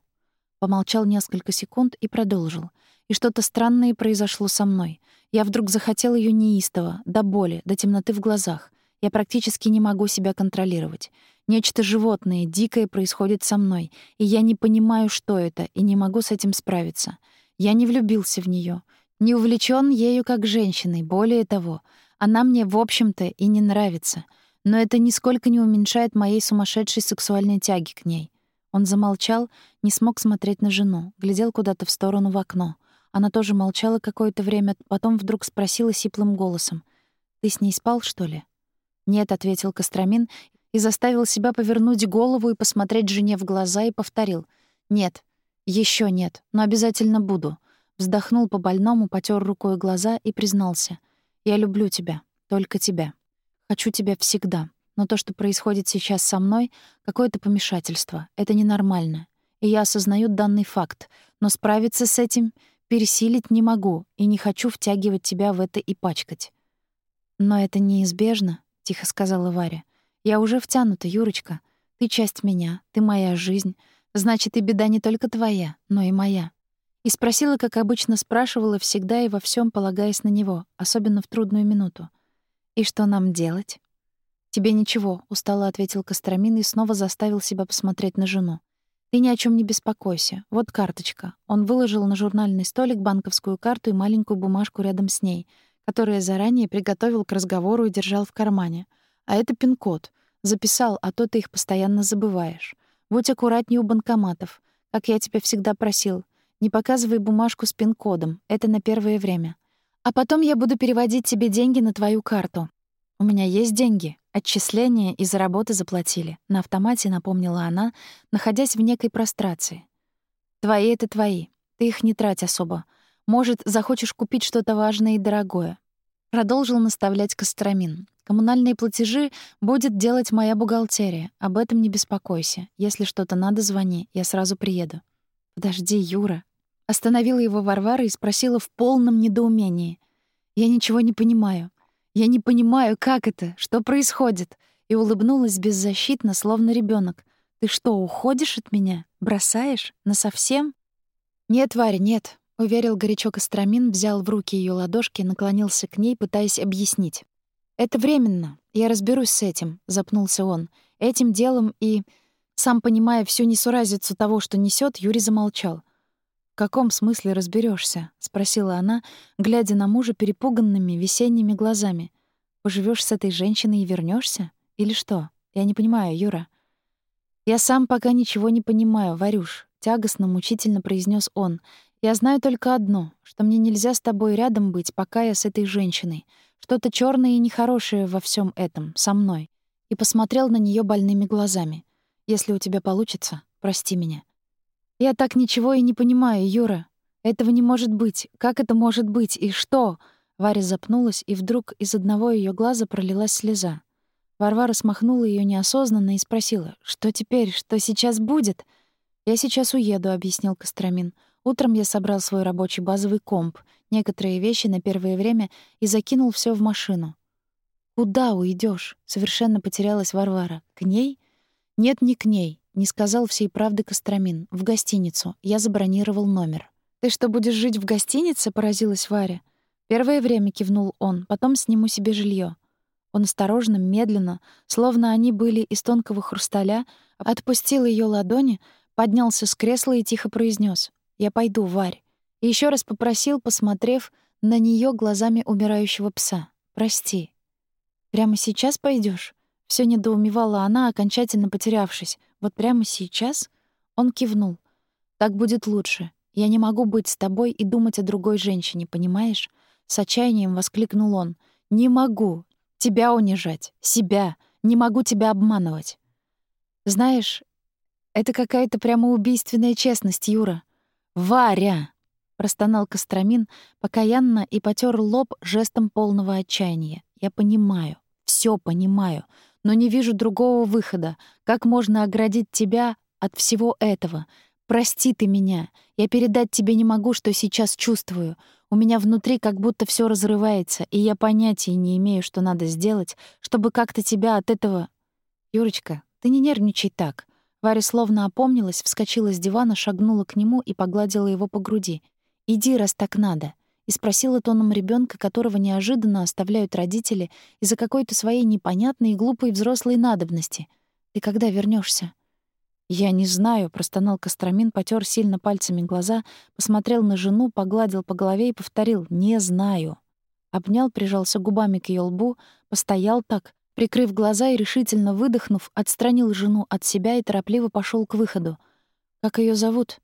Помолчал несколько секунд и продолжил. «И что-то странное произошло со мной. Я вдруг захотел ее неистово, до боли, до темноты в глазах. Я практически не могу себя контролировать. Нечто животное, дикое происходит со мной, и я не понимаю, что это, и не могу с этим справиться. Я не влюбился в нее, не увлечен ею как женщиной, более того, она мне, в общем-то, и не нравится. Но это нисколько не уменьшает моей сумасшедшей сексуальной тяги к ней. Он замолчал, не смог смотреть на жену, глядел куда-то в сторону в окно. Она тоже молчала какое-то время, потом вдруг спросила сиплым голосом. «Ты с ней спал, что ли?» «Нет», — ответил Костромин и заставил себя повернуть голову и посмотреть жене в глаза и повторил. «Нет, еще нет, но обязательно буду». Вздохнул по-больному, потер рукой глаза и признался. «Я люблю тебя, только тебя. Хочу тебя всегда. Но то, что происходит сейчас со мной, какое-то помешательство. Это ненормально. И я осознаю данный факт. Но справиться с этим пересилить не могу и не хочу втягивать тебя в это и пачкать». «Но это неизбежно», — тихо сказала Варя. Я уже втянута, Юрочка. Ты часть меня, ты моя жизнь. Значит, и беда не только твоя, но и моя. И спросила, как обычно спрашивала, всегда и во всем полагаясь на него, особенно в трудную минуту. «И что нам делать?» «Тебе ничего», — устало ответил Костромин и снова заставил себя посмотреть на жену. «Ты ни о чем не беспокойся. Вот карточка». Он выложил на журнальный столик банковскую карту и маленькую бумажку рядом с ней, которую заранее приготовил к разговору и держал в кармане. А это пин-код. Записал, а то ты их постоянно забываешь. Будь аккуратнее у банкоматов. Как я тебя всегда просил. Не показывай бумажку с пин-кодом. Это на первое время. А потом я буду переводить тебе деньги на твою карту. У меня есть деньги. Отчисления из-за работы заплатили. На автомате напомнила она, находясь в некой прострации. Твои — это твои. Ты их не трать особо. Может, захочешь купить что-то важное и дорогое. Продолжил наставлять Костромин. Коммунальные платежи будет делать моя бухгалтерия. Об этом не беспокойся. Если что-то надо, звони. Я сразу приеду. Подожди, Юра. Остановила его Варвара и спросила в полном недоумении. Я ничего не понимаю. Я не понимаю, как это, что происходит. И улыбнулась беззащитно, словно ребенок. Ты что, уходишь от меня? Бросаешь? Насовсем? Нет, Варя, нет. Уверил горячо Костромин, взял в руки ее ладошки наклонился к ней, пытаясь объяснить. «Это временно. Я разберусь с этим», — запнулся он. «Этим делом и...» Сам понимая всю несуразицу того, что несет, Юрий замолчал. «В каком смысле разберешься? спросила она, глядя на мужа перепуганными весенними глазами. Поживешь с этой женщиной и вернешься? Или что? Я не понимаю, Юра». «Я сам пока ничего не понимаю, Варюш», — тягостно, мучительно произнес он. «Я знаю только одно, что мне нельзя с тобой рядом быть, пока я с этой женщиной. Что-то черное и нехорошее во всем этом, со мной». И посмотрел на нее больными глазами. «Если у тебя получится, прости меня». «Я так ничего и не понимаю, Юра. Этого не может быть. Как это может быть? И что?» Варя запнулась, и вдруг из одного ее глаза пролилась слеза. Варвара смахнула ее неосознанно и спросила, «Что теперь? Что сейчас будет?» «Я сейчас уеду», — объяснил Костромин. «Утром я собрал свой рабочий базовый комп, некоторые вещи на первое время и закинул все в машину». «Куда уйдешь? совершенно потерялась Варвара. «К ней?» «Нет, не к ней», — не сказал всей правды Костромин. «В гостиницу. Я забронировал номер». «Ты что, будешь жить в гостинице?» — поразилась Варя. Первое время кивнул он, потом сниму себе жилье. Он осторожно, медленно, словно они были из тонкого хрусталя, отпустил ее ладони, поднялся с кресла и тихо произнес: "Я пойду, Варь". Еще раз попросил, посмотрев на нее глазами умирающего пса: "Прости. Прямо сейчас пойдешь? Все недоумевала она, окончательно потерявшись. Вот прямо сейчас? Он кивнул. Так будет лучше. Я не могу быть с тобой и думать о другой женщине, понимаешь? С отчаянием воскликнул он. «Не могу. Тебя унижать. Себя. Не могу тебя обманывать». «Знаешь, это какая-то прямо убийственная честность, Юра». «Варя!» — простонал Костромин покаянно и потер лоб жестом полного отчаяния. «Я понимаю, все понимаю, но не вижу другого выхода. Как можно оградить тебя от всего этого? Прости ты меня. Я передать тебе не могу, что сейчас чувствую. У меня внутри как будто все разрывается, и я понятия не имею, что надо сделать, чтобы как-то тебя от этого... Юрочка, ты не нервничай так. Варя словно опомнилась, вскочила с дивана, шагнула к нему и погладила его по груди. «Иди, раз так надо». И спросила тоном ребенка, которого неожиданно оставляют родители из-за какой-то своей непонятной и глупой взрослой надобности. «Ты когда вернешься? «Я не знаю», — простонал Костромин, потер сильно пальцами глаза, посмотрел на жену, погладил по голове и повторил «не знаю». Обнял, прижался губами к ее лбу, постоял так, прикрыв глаза и решительно выдохнув, отстранил жену от себя и торопливо пошел к выходу. «Как ее зовут?» —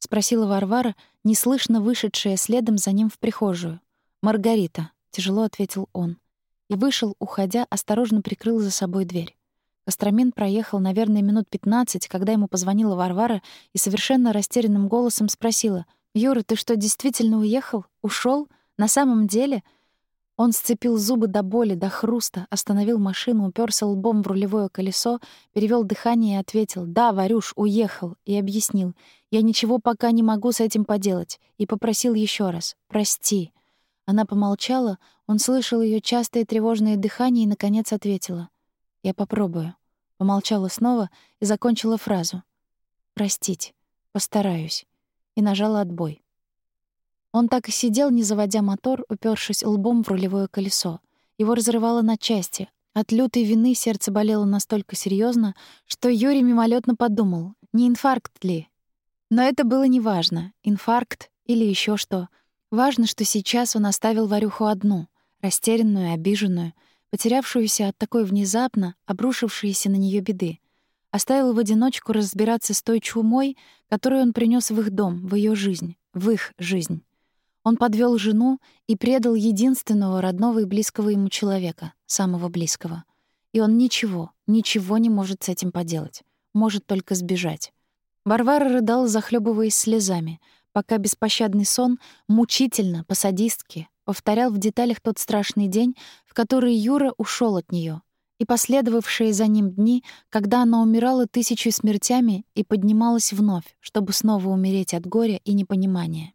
спросила Варвара, неслышно вышедшая следом за ним в прихожую. «Маргарита», — тяжело ответил он. И вышел, уходя, осторожно прикрыл за собой дверь. Костромин проехал, наверное, минут пятнадцать, когда ему позвонила Варвара и совершенно растерянным голосом спросила: "Юра, ты что, действительно уехал? Ушел? На самом деле?" Он сцепил зубы до боли, до хруста, остановил машину, уперся лбом в рулевое колесо, перевел дыхание и ответил: "Да, Варюш, уехал", и объяснил: "Я ничего пока не могу с этим поделать", и попросил еще раз: "Прости". Она помолчала, он слышал ее частое тревожное дыхание и наконец ответила: я попробую. Помолчала снова и закончила фразу. Простить. Постараюсь. И нажала отбой. Он так и сидел, не заводя мотор, упершись лбом в рулевое колесо. Его разрывало на части. От лютой вины сердце болело настолько серьезно, что Юрий мимолетно подумал, не инфаркт ли. Но это было неважно, инфаркт или еще что. Важно, что сейчас он оставил Варюху одну, растерянную, обиженную, потерявшуюся от такой внезапно обрушившейся на нее беды. Оставил в одиночку разбираться с той чумой, которую он принес в их дом, в ее жизнь, в их жизнь. Он подвел жену и предал единственного родного и близкого ему человека, самого близкого. И он ничего, ничего не может с этим поделать. Может только сбежать. Варвара рыдала, захлебываясь слезами, пока беспощадный сон мучительно, по-садистски, повторял в деталях тот страшный день, в который Юра ушел от нее, и последовавшие за ним дни, когда она умирала тысячу смертями и поднималась вновь, чтобы снова умереть от горя и непонимания.